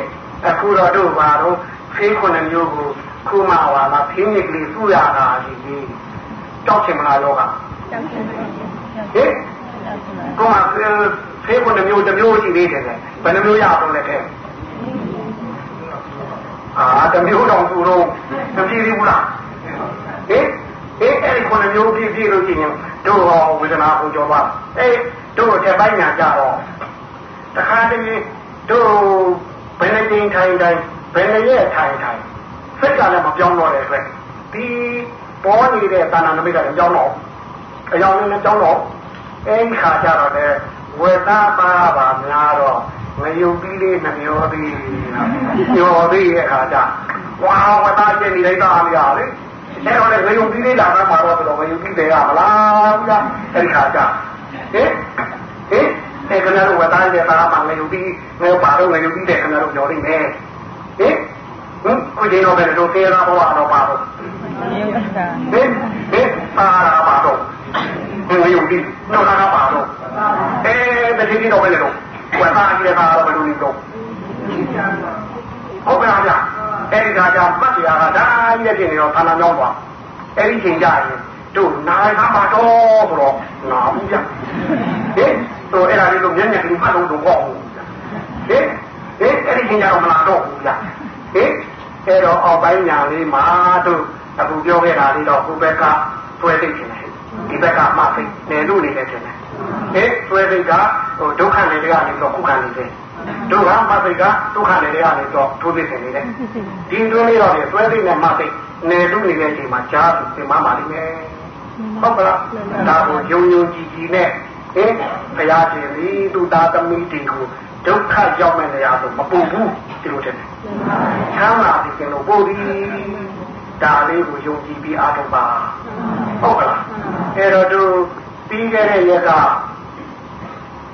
အခုတော့တို့ပါတော့ဖေးခုနှစ်မျိုးကိုခုမှဝါလာဖေးမြစ်ကလေးစုရတာဒီ ကြီးကြောက်ချင်မလားလောကကြောက်ချင်ပါဟေးကိုမဖေးခုနှစ်မျိုးတစ်မျိုးရှိသေးတယ်ဘယ်နှမျိုးရအောင်လဲတဲ့အာတမျိုးတော်သူတော့မကြည့်ဘူးလားဟင်အေးအဲ့ဒီခုနှစ်မျိုးပြည့်ပြည့်လို့ရှိရင်တို့ဟောဝေဒနာကိုကြောပါအေးတို့တဲ့ပိုင်းညာကြတော့တခါတည်းတို့ဘယ်နှကြိမ်ထိုင်တိုင်းဘယ်နှရက်ထိုင်ထိုင်စိတ်ကလည်းမပြောင်းတော့တဲ့အတွက်ဒီ ပေါ်နေတဲ့တာနာနမိတ်ကလည်းပြောင်းတော့အယောင်နဲ့ပြောင်းတော့အဲ့ခါကြတော့လေဝေဒနာပါပါများတော့မယုံပြီးလေးနှမျောပြီးညောပြီးရဲ့ခါကျဝါဝတာကျင်နေလိုက်တာမရလေအဲ့တော့လေမယုံပြီးလေးလာမှတော့တော့မယုံပြီးတယ်ရမလားဗျာအဲ့ဒီခါကျဟင်ဟင်အဲ့ကလည်းဝတာကျင်တာမှမယုံပြီးငါပါတော့မယုံပြီးတယ်ခင်ဗျားတို့ပြောနေတယ်ဟင်ဟင်ခုဒီတော့ပဲတို့သေးတာဘောတော့ပါတော့ ဟင်ဟင်ပါတာပါတော့မယုံပြီးတော့လာပါတော့အဲတတိတော့ပဲလေတော့ဝတ်သားကြီးတာတော့ဘယ်လိုလုပ်တော့ဟုတ်ကဲ့ဗျာအဲ့ဒီကကြောင့်ပတ်တရားကဒါကြီးရဲ့ဖြစ်နေတော့ဌာနကြောင်းသွားအဲ့ဒီချိန်ကြရင်တို့နိုင်မှာပါတော့ဆိုတော့နာဘူးဗျာဟင်တို့အဲ့ဒါလေးလို့မျက်မျက်ကလေးမှတ်လို့တော့ပေါ့ဘူးဗျာဟင်ဟင်အဲ့ဒီချိန်ကြတော့မလာတော့ဘူးဗျာဟင်အဲ့တော့အောက်ပိုင်းညာလေးမှာတို့ အခုပြောခဲ့တာလေးတော့ဟိုဘက်ကတွဲသိချင်တယ်ဒီဘက်ကမှသိနေလို့နေတယ်ထင်တယ်ဟဲ့ဆွဲစိတ်ကဟိုဒုက္ခတွေကနေတော့ခုခံနေတယ်ဒုက္ခမသိကဒုက္ခတွေကနေတော့ထိုးသိနေတယ်ဒီတွင်းလေးတော့ဆွဲစိတ်နဲ့မသိနေလို့နေတဲ့အချိန်မှာကြားပြီးသင်မှပါလိမ့်မယ်ဟုတ်ကလားဒါကိုယုံယုံကြည်ကြည်နဲ့ဟင်ဘုရားရှင်ဒီသူသားသမီးတွေကိုဒုက္ခရောက်မဲ့နေရာဆိုမပူဘူးဒီလိုတဲ့ချမ်းသာပြီးကျင်လို့ပို့ပြီး ဒါလေးကိုယုံကြည်ပြီးအားထုတ်ပါဟုတ်ကလားအဲ့တော့သူပြီးခဲ့တဲ့ရက်က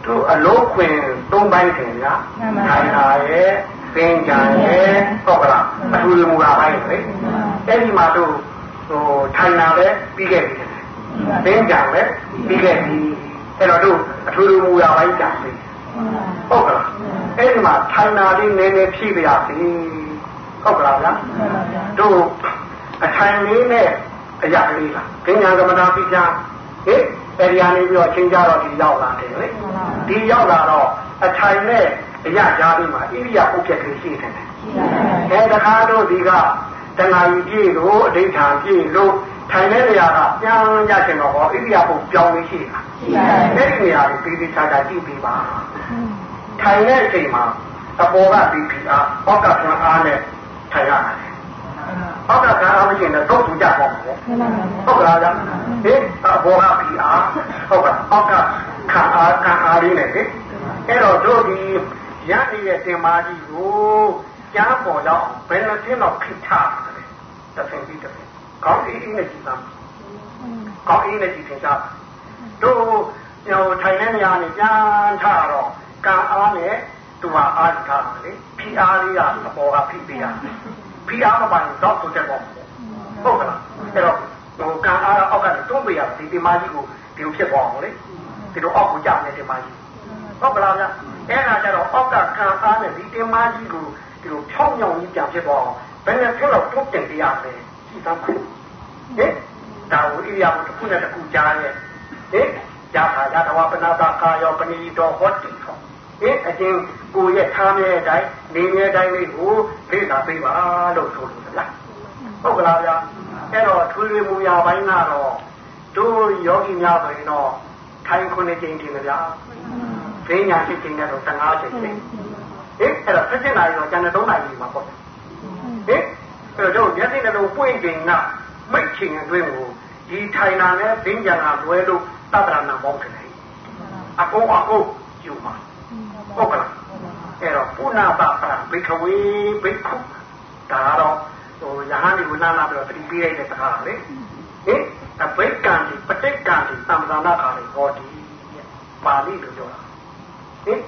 သူအလုံးခွင်၃ပိုင်းခင်ဗျာခိုင်လာရဲ့သင်္ကြန်ရဲ့ဟုတ်ကလားအထူးမူလာပိုင်းလေအဲ့ဒီမှာသူဟိုထိုင်လာပဲပြီးခဲ့ပြီသင်္ကြန်ပဲပြီးခဲ့ပြီအဲ့တော့သူအထူးမူလာပိုင်းကြာပြီဟုတ်ကလားအဲ့ဒီမှာထိုင်လာလေးနည်းနည်းဖြည့်ပြရစီဟုတ်ကလားဗျာတို့ အထိုင်လေးနဲ့အရာကလေးလားပညာကမ္မနာပိချာဟေးအဲဒီကနေပြီးတော့ချင်းကြတော့ဒီရောက်လာတယ်လေဒီရောက်လာတော့အထိုင်နဲ့အရာကြားပြီးမှဣရိယာပုတ်ဖြတ်ကလေးရှိတယ်အဲတခါတော့ဒီကတဏှာကြီးပြည့်လို့အဋ္ဌာပြည့်လို့ထိုင်တဲ့နေရာကပြန်ရချင်တော့ဟောဣရိယာပုတ်ပြောင်းလေးရှိတာအဲဒီနေရာကိုပြီးပြီးခြားခြားကြည့်ပြီးပါထိုင်တဲ့အချိန်မှာအပေါ်ကပြီးပြီးအားအောက်ကပြန်အားနဲ့ထိုင်ရတယ် အောက်ကခံအားမရှိရင်တော့သူကြပေါ့မယ်ဟုတ်ကလားဗျာဟေးအဘောကပြီးအားဟုတ်ကဲ့အောက်ကခံအားခံအားလေးနဲ့ဟေးအဲ့တော့တို့ဒီရနေတဲ့တင်မာကြီးကိုကြားပေါ်တော့ဘယ်နှင်းတော့ခိထားတယ်တစ်ဆင့်ပြီးတစ်ဆင့်ကောင်းအေးအေးနဲ့ကြည့်သားကောင်းအေးနဲ့ကြည့်သင်ကြတို့ဟိုထိုင်နေနေရနေပြန်ထားတော့ကံအားနဲ့သူဟာအားထားတယ်လေဖိအားလေးကအပေါ်ကဖိပေးရတယ် ဖိအားမပိုင်တော့ဆိုတဲ့ပေါ့ဟုတ်ကလားအဲ့တော့ဟိုကံအားအောက်ကနေတွန်းပေးရဒီဒီမာကြီးကိုဒီလိုဖြစ်သွားအောင်လေဒီလိုအောက်ကိုကြာနေတဲ့မာကြီးဟုတ်ကလားဗျအဲ့ဒါကြတော့အောက်ကကံအားနဲ့ဒီတင်မာကြီးကိုဒီလိုဖြောင်းညောင်းကြီးပြန်ဖြစ်သွားအောင်ဘယ်နဲ့ဖြစ်တော့တွန်းတင်ပြရလဲကြည့်သမ်းပါဟင်ဒါကိုဣရိယာပုတစ်ခုနဲ့တစ်ခုကြားရဲ့ဟင်ရတာရတဝပနာတာကာယောပဏိတော်ဟောတိ ဟောဟင်အချင်းကိုရဲ့ထားမြဲတိုင်းနေမြဲတိုင်းလေးကိုလေ့လာပေးပါလို့ဆိုလို့လားဟုတ်ကလားဗျာအဲ့တော့ထွေထွေမူရာပိုင်းကတော့တို့ယောဂီများဆိုရင်တော့ထိုင်ခုနှစ်ကြိမ်တင်ကြဗျာဈေးညာဖြစ်ချိန်နဲ့တော့15ချိန်လေဟင်အဲ့တော့ဆက်စစ်နာရီတော့ကျန်တဲ့3နာရီမှာပေါ့ဟင်အဲ့တော့မျက်စိနဲ့တော့ပွင့်ချိန်ကမိတ်ချိန်အတွင်းကိုဒီထိုင်တာနဲ့ဈေးညာကလွဲလို့သတ္တရဏမောင်းတယ်အကုန်အကုန်ယူမှာ ဟုတ်ကလားအဲ့တော့ပုဏ္ဏပါပရဘိခဝေဘိက္ခုဒါတော့ဟိုယဟန်ဒီဝနာလာပြီးတော့တတိပေးလိုက်တဲ့စကားလေဟင်အဘိက္ကံဒီပဋိက္ကံဒီသမ္မာနာခါလေးဟောဒီပါဠိလိုပြောတာဟင်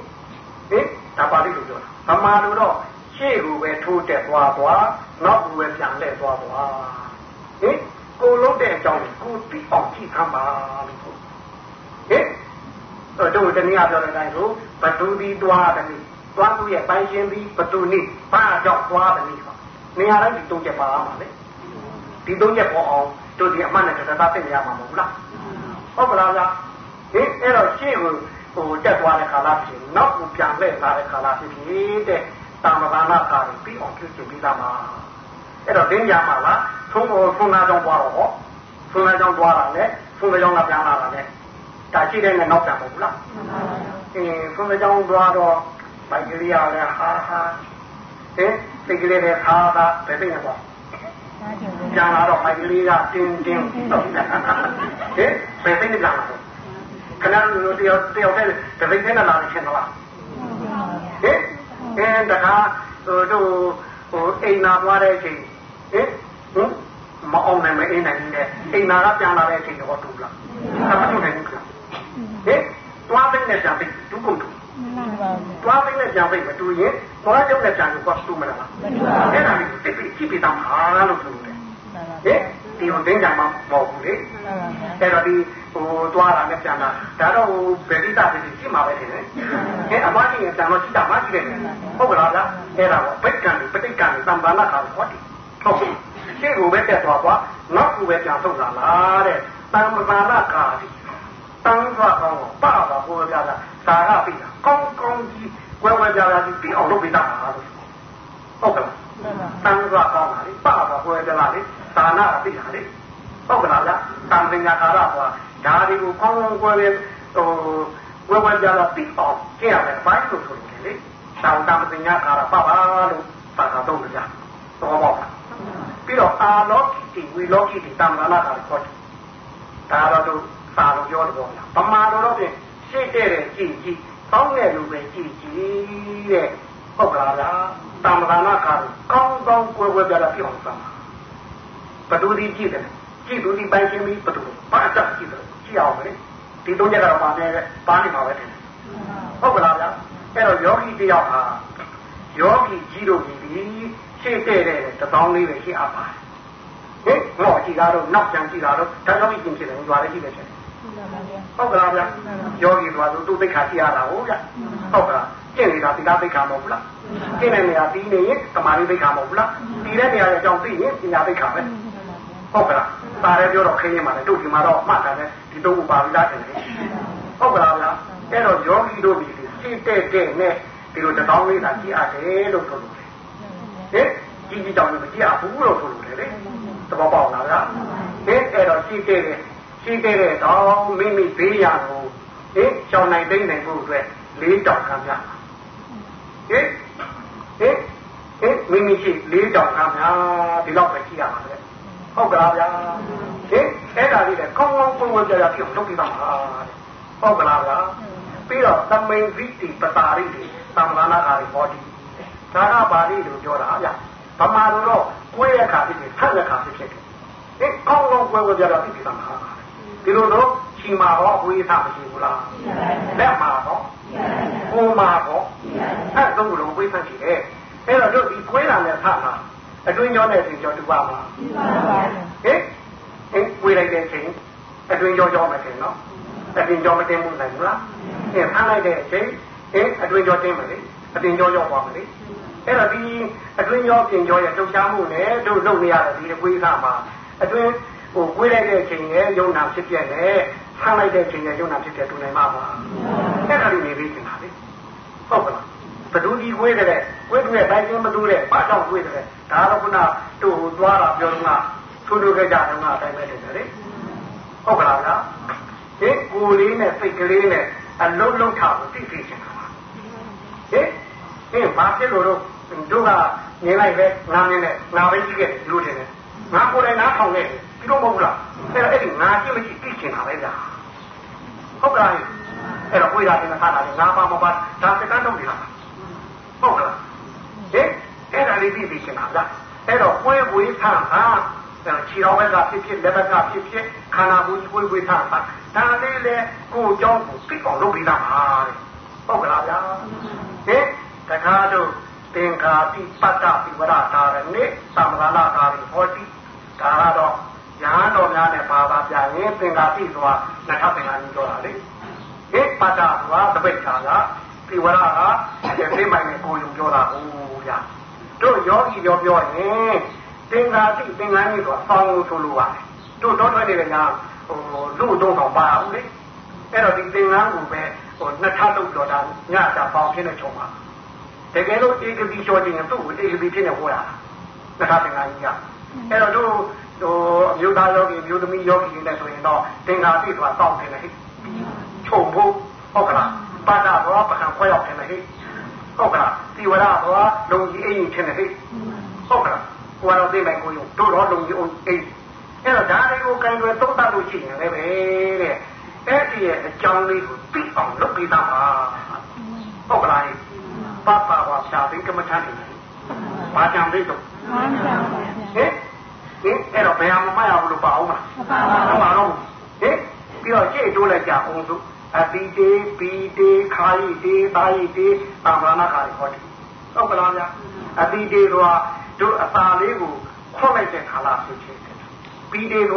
ဟင်ဒါပါဠိလိုပြောတာဗမာလိုတော့ရှေ့ကိုပဲထိုးတက်သွားသွားနောက်ကိုပဲပြန်လှည့်သွားသွားဟင်ကိုလုံးတဲ့အကြောင်းကိုသိအောင်ကြည့်ခံပါလို့ဟင် တို့တနည်းအားပြောတဲ့အတိုင်းဆိုဘသူဒီသွားတယ်သွားသူရဲ့ပိုင်ရှင်ဒီဘသူနိဘာကြောင့်သွားတယ်ဆိုနေရာတိုင်းဒီသုံးချက်ပါမှာလေဒီသုံးချက်ပေါ်အောင်တို့ဒီအမှန်နဲ့တရားသိနေရမှာမဟုတ်လားဟုတ်ကလားဗျာဟင်အဲ့တော့ရှေ့ကိုဟိုတက်သွားတဲ့ခါလာဖြစ်နောက်ကိုပြန်လှည့်လာတဲ့ခါလာဖြစ်ဖြစ်တဲ့တာမဘာနာကာပြီးအောင်ပြုစုပြီးသားမှာအဲ့တော့ဒင်းကြမှာလားသုံးဖို့သုံးနာကြောင့်သွားတော့ဟောသုံးနာကြောင့်သွားတာနဲ့သုံးနာကြောင့်ကပြန်လာတာနဲ့ ဒါရှိတဲ့နဲ့နောက်ပြန်မဟုတ်လားအင်းသုံးနာကြောင့်သွားတော့ပိုက်ကလေးရလဲဟာဟာဟင်စိတ်ကလေးနဲ့ခါတာဘယ်သိနေတော့ကျန်လာတော့ပိုက်ကလေးကတင်းတင်းတော့ဟင်ဘယ်သိနေကြလားခဏလိုတယောက်တယောက်နဲ့တပိတ်နဲ့လာနေချင်လားဟင်အင်းတခါဟိုတို့ဟိုအိမ်နာသွားတဲ့အချိန်ဟင်ဟင်မအောင်နိုင်မအိမ်နိုင်နဲ့အိမ်နာကပြန်လာတဲ့အချိန်တော့တူလားမတူနိုင်ဘူး ဟင်သွားတဲ့နဲ့ပြန်ပြီးဒုက္ခတူသွားသိနဲ့ပြန်ဖိတ်မတူရင်သွားကြောက်နဲ့ပြန်လို့သွားတူမလားမတူပါဘူးအဲ့ဒါလေးသိပြီးကြည့်ပြီးသားမှာလို့ဆိုတယ်ဟင်ဒီဟိုတင်းကြမှာမဟုတ်ဘူးလေအဲ့တော့ဒီဟိုသွားတာနဲ့ပြန်လာဒါတော့ဟိုဗေဒိတာပြည်ကြည့်မှာပဲထင်တယ်ဟဲ့အမကြီးရင်ပြန်တော့ကြည့်တာမှကြည့်တယ်ဟုတ်ကလားဗျအဲ့ဒါပေါ့ဗိတ်ကံပဋိကံသံဘာနာခါဟောတိဟုတ်ရှေ့ကိုပဲတက်သွားသွားနောက်ကိုပဲပြန်ထုတ်လာလားတဲ့သံဘာနာခါတိ တန်းသွားကောင်းပါပါဘိုးပြတာသာရပြီကောင်းကောင်းကြီးကွယ်ကွယ်ပြားပြားကြီးပြီးအောင်လုပ်ပေးတာပါလို့ဟုတ်ကဲ့တန်းသွားကောင်းပါလေပါပါကွယ်ပြားလေသာနာပြီဟာလေဟုတ်ကဲ့လားတန်ပညာကာရကွာဒါတွေကိုကောင်းကောင်းကွယ်ဟိုကွယ်ကွယ်ပြားပြားပြီးအောင်ကျင့်ရမယ်ဘိုင်းလို့ဆိုတယ်လေတောင်တန်ပညာကာရပါပါလို့သာသာတော့ကြတော့ပေါ့ပြီးတော့အာလောကိတိဝီလောကိတိတမ္မာနာကာရခေါ်တယ်ဒါတော့ စာလို့ပြောတော့လားဗမာတော်တော့ဖြင့်ရှေ့တဲ့တဲ့ကြည့်ကြည့်တောင်းတဲ့လူပဲကြည့်ကြည့်တဲ့ဟုတ်ကလားဗျာတာမဂနာကာကောင်းကောင်းကွယ်ကွယ်ပြတာပြောင်းစမ်းဘဒူဒီကြည့်တယ်ကြည့်သူဒီပိုင်ရှင်ပြီးဘဒူဘာသာကြည့်တယ်ကြည့်အောင်လေဒီသုံးချက်ကတော့ပါနေပါနေမှာပဲတယ်ဟုတ်ကလားဗျာအဲ့တော့ယောဂီတယောက်ဟာယောဂီကြီးတို့ဒီရှေ့တဲ့တဲ့တပေါင်းလေးပဲရှိအပ်ပါတယ်ဟင်ငေါ့ကြည့်တာတော့နောက်ပြန်ကြည့်တာတော့ဒါကြောင့်ပြင်ဖြစ်တယ်ဟိုသွားလေးကြည့်တယ်ဖြစ် ဟုတ်ကလားဗျာယောဂီသွားသူသူသိခါကြည့်ရတာဟုတ်ဗျာဟုတ်ကလားကျင့်နေတာသီလသိခါမဟုတ်ဘူးလားကျင့်တဲ့နေရာပြီးနေရင်သမာဓိသိခါမဟုတ်ဘူးလားပြီးတဲ့နေရာရဲ့အကြောင်းသိရင်ပညာသိခါပဲဟုတ်ကလားပါရဲပြောတော့ခင်းနေမှာလေတို့ဒီမှာတော့မှတ်တယ်ဒီတော့ပါပြီလားတယ်ဟုတ်ကလားဗျာအဲ့တော့ယောဂီတို့ဒီစိတ်တဲ့တဲ့နဲ့ဒီလိုတောင်းလေးသာကြည့်ရတယ်လို့ဆိုလို့ဟင်ကြီးကြီးတောင်းလို့မကြည့်ရဘူးလို့ဆိုလို့လေသဘောပေါက်လားဗျာဟင်အဲ့တော့စိတ်တဲ့ ရှိခဲ့တဲ့တော့မိမိဘေးရကိုဟင်ရှောင်းနိုင်သိနိုင်ဖို့အတွက်လေးတောင်ခံပြဟင်ဟင်ဟင်မိမိရှိလေးတောင်ခံပြဒီတော့ပဲရှိရပါလေဟုတ်ကလားဗျာဟင်အဲ့ဒါလေးလည်းကောင်းကောင်းပုံပုံကြရပြုလုပ်ပြီးပါမှာဟုတ်ကလားဗျာပြီးတော့သမိန်ဝိတိပတာရိတိသမ္မာနာအာရိဟောတိဒါကပါဠိလိုပြောတာဗျာဗမာလိုတော့ကိုယ်ရခါဖြစ်ဖြစ်ဆက်ရခါဖြစ်ဖြစ်ဟင်ကောင်းကောင်းပွဲပွဲကြရပြီးပါမှာ ဒီလိုတော့ချီမာတော့ဝိသမရှိဘူးလားလက်မှာတော့ကိုမာတော့အဲ့တော့ဘလုံးဝိသရှိတယ်အဲ့တော့တို့ဒီကွဲတာနဲ့ဖတ်မှာအတွင်းကြောနဲ့ပြင်ကြောတူပါမလားဟင်ဟင်ကွေးလိုက်တဲ့အချိန်အတွင်းကြောကြောမတင်နော်အတွင်းကြောမတင်ဘူးနိုင်ဘူးလားဟင်ဖမ်းလိုက်တဲ့အချိန်ဟင်အတွင်းကြောတင်မလေအတွင်းကြောရောက်ပါမလေအဲ့တော့ဒီအတွင်းကြောပြင်ကြောရဲ့လှုပ်ရှားမှုနဲ့တို့လုပ်နေရတဲ့ဒီကွေးစားမှာအတွင်း ဟဟိုကိုယ်လိုက်တဲ့အချိန်ရဲ့ယုံနာဖြစ်ပြတယ်ဆန်းလိုက်တဲ့အချိန်ရဲ့ယုံနာဖြစ်ပြတူနိုင်မှာပါအဲ့ဒါလေးနေပြီးနေတာလေဟုတ်ကလားဘဒူကြီးကိုယ်တဲ့ကိုယ်တွေ့တိုင်းချင်းမတူတဲ့ဘာကြောင့်ကိုယ်တဲ့ဒါတော့ခုနတူသွားတာပြောတော့ကသူတို့ကြကြတော့အတိုင်းပဲတယ်လေဟုတ်ကလားဗျာဒီကိုယ်လေးနဲ့စိတ်ကလေးနဲ့အလုံးလုံးထားကိုသိသိချင်တာပါဟင်ဟင်ဘာဖြစ်လို့တော့တို့ကနေလိုက်ပဲငါမင်းနဲ့ငါပဲကြည့်ခဲ့လို့တယ်ငါကိုယ်တိုင်နားထောင်ခဲ့ ဒီလိုမဟုတ်လားအဲ့တော့အဲ့ဒီငါကြည့်မကြည့်သိချင်တာပဲဗျာဟုတ်ကလားအဲ့တော့ကိုယ်ရတယ်ငါထားတာငါပါမပါဒါစကားတော့ဒီလားဟုတ်ကလားဟင်အဲ့ဒါလေးသိသိချင်တာဗျာအဲ့တော့ကိုယ်ကိုယ်ထားဟာခြေတော်ဘက်ကဖြစ်ဖြစ်လက်ဘက်ကဖြစ်ဖြစ်ခန္ဓာကိုယ်ကိုယ်ကိုယ်ထားတာဒါလေးလေကိုယ်ကြောင့်ကိုသိအောင်လုပ်ပြီးသားပါတဲ့ဟုတ်ကလားဗျာဟင်တခါတော့သင်္ခါတိပတ္တပိဝရတာရဏိသမဂလာကာရိဟောတိဒါကတော့ ညာတော်များနဲ့ပါပါပြရင်သင်္ခါတိဆိုတာနှစ်ထပ်သင်္ခါကြီးပြောတာလေဟိပတ္တဆိုတာတပိတ်ခါကပိဝရကဒီသိမိုင်နဲ့ကိုယ်ယူပြောတာဟုတ်ဗျာတို့ယောဂီပြောပြောရင်သင်္ခါတိသင်္ခါကြီးဆိုတာဆောင်းလို့ဆိုလိုပါတယ်တို့တော့ထွက်နေတဲ့ညာဟိုလူတော့တော့ပါဘူးလေအဲ့တော့ဒီသင်္ကန်းကိုပဲဟိုနှစ်ထပ်လို့ပြောတာညတာပေါင်းဖြစ်နေချုံပါတကယ်လို့ဧကတိလျှောခြင်းသူ့ကိုဧကတိဖြစ်နေဟောတာနှစ်ထပ်သင်္ကန်းကြီးကအဲ့တော့တို့ ဟိုအမျိုးသားယောဂီအမျိုးသမီးယောဂီနဲ့ဆိုရင်တော့သင်္ဃာတိဆိုတာတောင်းတယ်လေချုံဖို့ဟုတ်ကလားပါဒဘောပကံခွဲရောက်တယ်လေဟုတ်ကလားသီဝရဘောလုံကြီးအိမ်ထင်တယ်လေဟုတ်ကလားကိုယ်တော့သိမယ်ကိုယုံတို့တော့လုံကြီးအိမ်အဲ့တော့ဒါတွေကိုကံတွေသုံးသပ်လို့ရှိရင်လည်းပဲတဲ့အဲ့ဒီရဲ့အကြောင်းလေးကိုသိအောင်လုပ်ပြီးသားပါဟုတ်ကလားပပပါဖြာသိကမ္မထန်နေဘာကြောင့်လဲတော့ဟင် ဟင်အဲ့တော့ဘယ်အောင်မရဘူးလို့ပါအောင်လားမပါတော့ဟင်ပြီးတော့ကြည့်တိုးလိုက်ကြအောင်သူအတိတေပီတေခာယိတေတာယိတေသာမဏခါရီဟောတယ်ဟုတ်ကလားဗျာအတိတေကတို့အစာလေးကိုခွတ်လိုက်တဲ့ခါလာဖြစ်ဖြစ်တယ်ပီတေက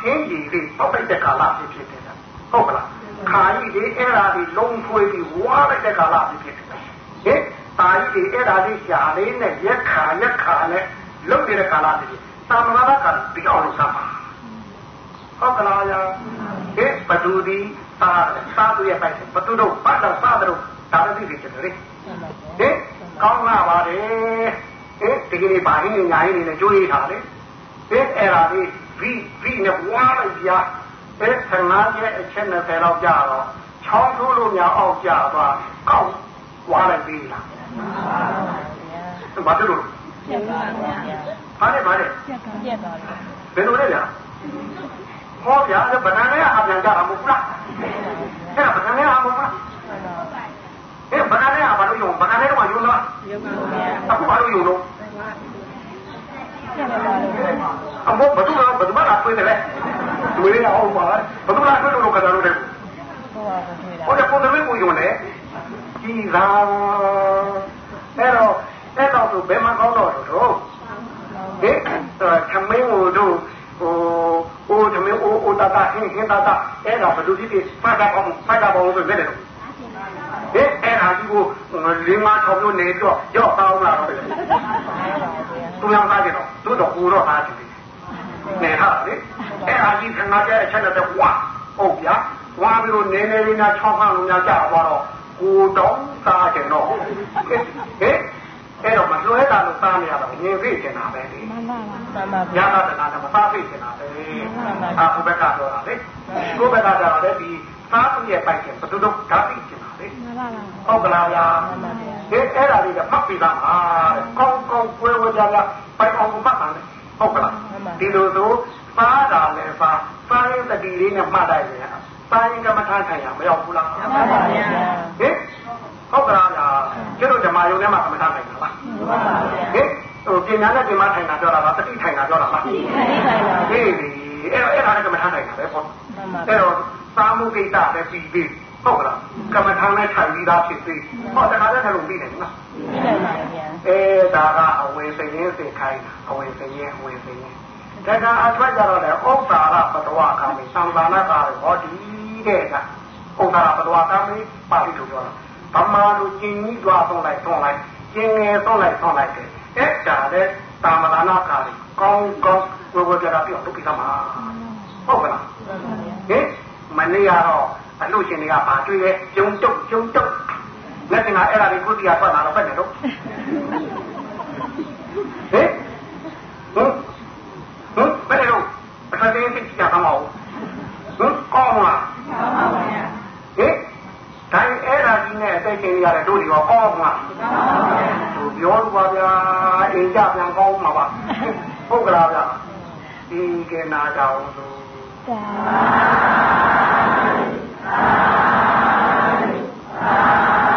ဟင်းရည်လေးပောက်လိုက်တဲ့ခါလာဖြစ်ဖြစ်တယ်ဟုတ်ကလားခါယိတေအဲ့ဒါဒီလုံးထွေးပြီးဝါလိုက်တဲ့ခါလာဖြစ်ဖြစ်တယ်ဟင်တာယိတေအဲ့ဒါလေးရှာလေးနဲ့ရက်ခါရက်ခါနဲ့လုတ်နေတဲ့ခါလာဖြစ်ဖြစ် သာမဏခါရီပြောင်းလို့စမ်းပါဟုတ်ကလားယာဟဲ့ဘဒူဒီသာသာသူရဲ့ပိုက်ဘသူတို့ဘာသာသာတို့ဒါလည်းသိပြီတယ်လေဟဲ့ကောင်းလာပါတယ်ဟဲ့ဒီကနေ့ဘာရင်းညာရင်းနဲ့ကြိုးရထားလေဟဲ့အဲ့ဒါလေးဗီဗီနဲ့ဝါလိုက်ပြဟဲ့ဆငါးရဲ့အချက်20လောက်ကြာတော့ချောင်းထိုးလို့များအောက်ကြသွားကောက်ဝါလိုက်ပြီလားဘာလို့ပြက်ပါဗျာ ဘာလဲဘာလဲပြက်ပြက်ပါဗျာဘယ်လိုလဲဗျာဟောဗျာဗဒန်နဲ့အပြန်ကြတာမဟုတ်လားအဲ့ဒါဗဒန်နဲ့အမဟုတ်လားအဲ့ဗဒန်နဲ့အဘာလို့ယုံဗဒန်နဲ့တော့ယုံလားယုံပါဗျာအခုဘာလို့ယုံလို့အမေဘယ်သူကဘယ်သူမှလာတွေ့တယ်လေသူလေးကဟုတ်ပါဘယ်သူလာတွေ့လို့ကတာလို့တဲ့ဟိုကပုံသမီးကိုယုံတယ်ကြီးသာအဲ့တော့အဲ့တော့သူဘယ်မှာကောင်းတော့တော့ ဟဲ့ခမင်းတို့ဟိုအိုးသမီးအိုးအိုးတာတာဟင်းဟင်းတာတာအဲ့ဒါဘယ်လိုဖြစ်ဖြစ်ဖတ်တာပေါ့ဖတ်တာပေါ့ဆိုမဲ့တယ်ဟဲ့အဲ့ဒါကြီးကိုလေးမထောင်လို့နေတော့ရော့ပေါင်းလာတော့သူရောသားကြတော့သူတော့ကိုတော့သားကြည့်နေဟာလေအဲ့ဒါကြီးခဏကျအချက်နဲ့ဝါဟုတ်ဗျာဝါပြီးတော့နေနေလေးများချောင်းခန့်လို့များကြာသွားတော့ကိုတော့သားကြတော့ဟဲ့ အဲ့တော့မလွဲတာလို့သားနေရတော့ငြင်းဖိကျင်တာပဲလေမှန်ပါပါမှန်ပါညာတာတနာကမသားဖိကျင်တာပဲအာဘုဘက်ကတော့လေဘုဘက်ကကြတော့လေဒီသားသူရဲ့ပိုက်ကျင်ဘယ်သူတော့ဓာတိကျင်တာလေမှန်ပါပါဟုတ်ကလားယာဒီအဲ့ဒါလေးကမှတ်ပြီးသားဟာကောင်းကောင်းပွဲဝကြလာပိုက်အောင်မှတ်တာလေဟုတ်ကလားဒီလိုဆိုသားတာလည်းသားသားရဲ့တတိလေးနဲ့မှတ်လိုက်ရင်သားရင်ကမထားခံရမရောက်ဘူးလားမှန်ပါပါဟင်ဟုတ်ကလားလား ကျတို့ဓမ္မယုံထဲမှာကမ္မထာထိုင်တာလားမှန်ပါဗျာဟင်ဟိုပညာနဲ့ပင်မထိုင်တာပြောတာလားတတိထိုင်တာပြောတာလားတတိထိုင်တာဟေးအဲ့တော့အဲ့ဒါနဲ့ကမ္မထာထိုင်တာပဲပေါ့အဲ့တော့သာမှုကိစ္စပဲပြီးပြီးဟုတ်ကလားကမ္မထာနဲ့ထိုင်ပြီးသားဖြစ်ပြီးဟောတခါတည်းထိုင်လို့ပြီးတယ်နော်ပြီးတယ်ပါဗျာအဲဒါကအဝေစရင်စိတ်ခိုင်းတာအဝေစရင်အဝေစရင်တခါအထွက်ကြတော့လေဩဇာရပတဝကမေသံသာနာတာဟောဒီတဲ့ကဩဇာရပတဝကမေပါဠိလိုပြောတာ ဗမာလူကျင်ကြီးသွားဆုံးလိုက်ဆုံးလိုက်ကျင်ငယ်ဆုံးလိုက်ဆုံးလိုက်တယ်အဲ့ဒါလေတာမလာနာခါလေးကောင်းကောင်းဟဝဝပြတာပြောဒုက္ခမှာဟုတ်ကလားဟင်မနေ့ကတော့အလို့ရှင်တွေကဘာတွေ့လဲကျုံတုတ်ကျုံတုတ်လက်တင်ကအဲ့ဒါလေးကိုတရားပတ်လာတော့ပဲနေတော့ဟင်ဟင်ဟင်ဘယ်လိုအထက်တင်းသိချာကမောဟင်ကောင်းမလားကောင်းပါဗျာဟင်ဒါအဲ့ဒါ ကြီးနဲ့စိတ်ချင်းရတယ်တို့တွေရောကောင်းမှာသူပြောလို့ပါဗျာအိမ်ကြပြန်ကောင်းမှာပါဟုတ်ကလားဗျာဒီကနာတော်သူသာ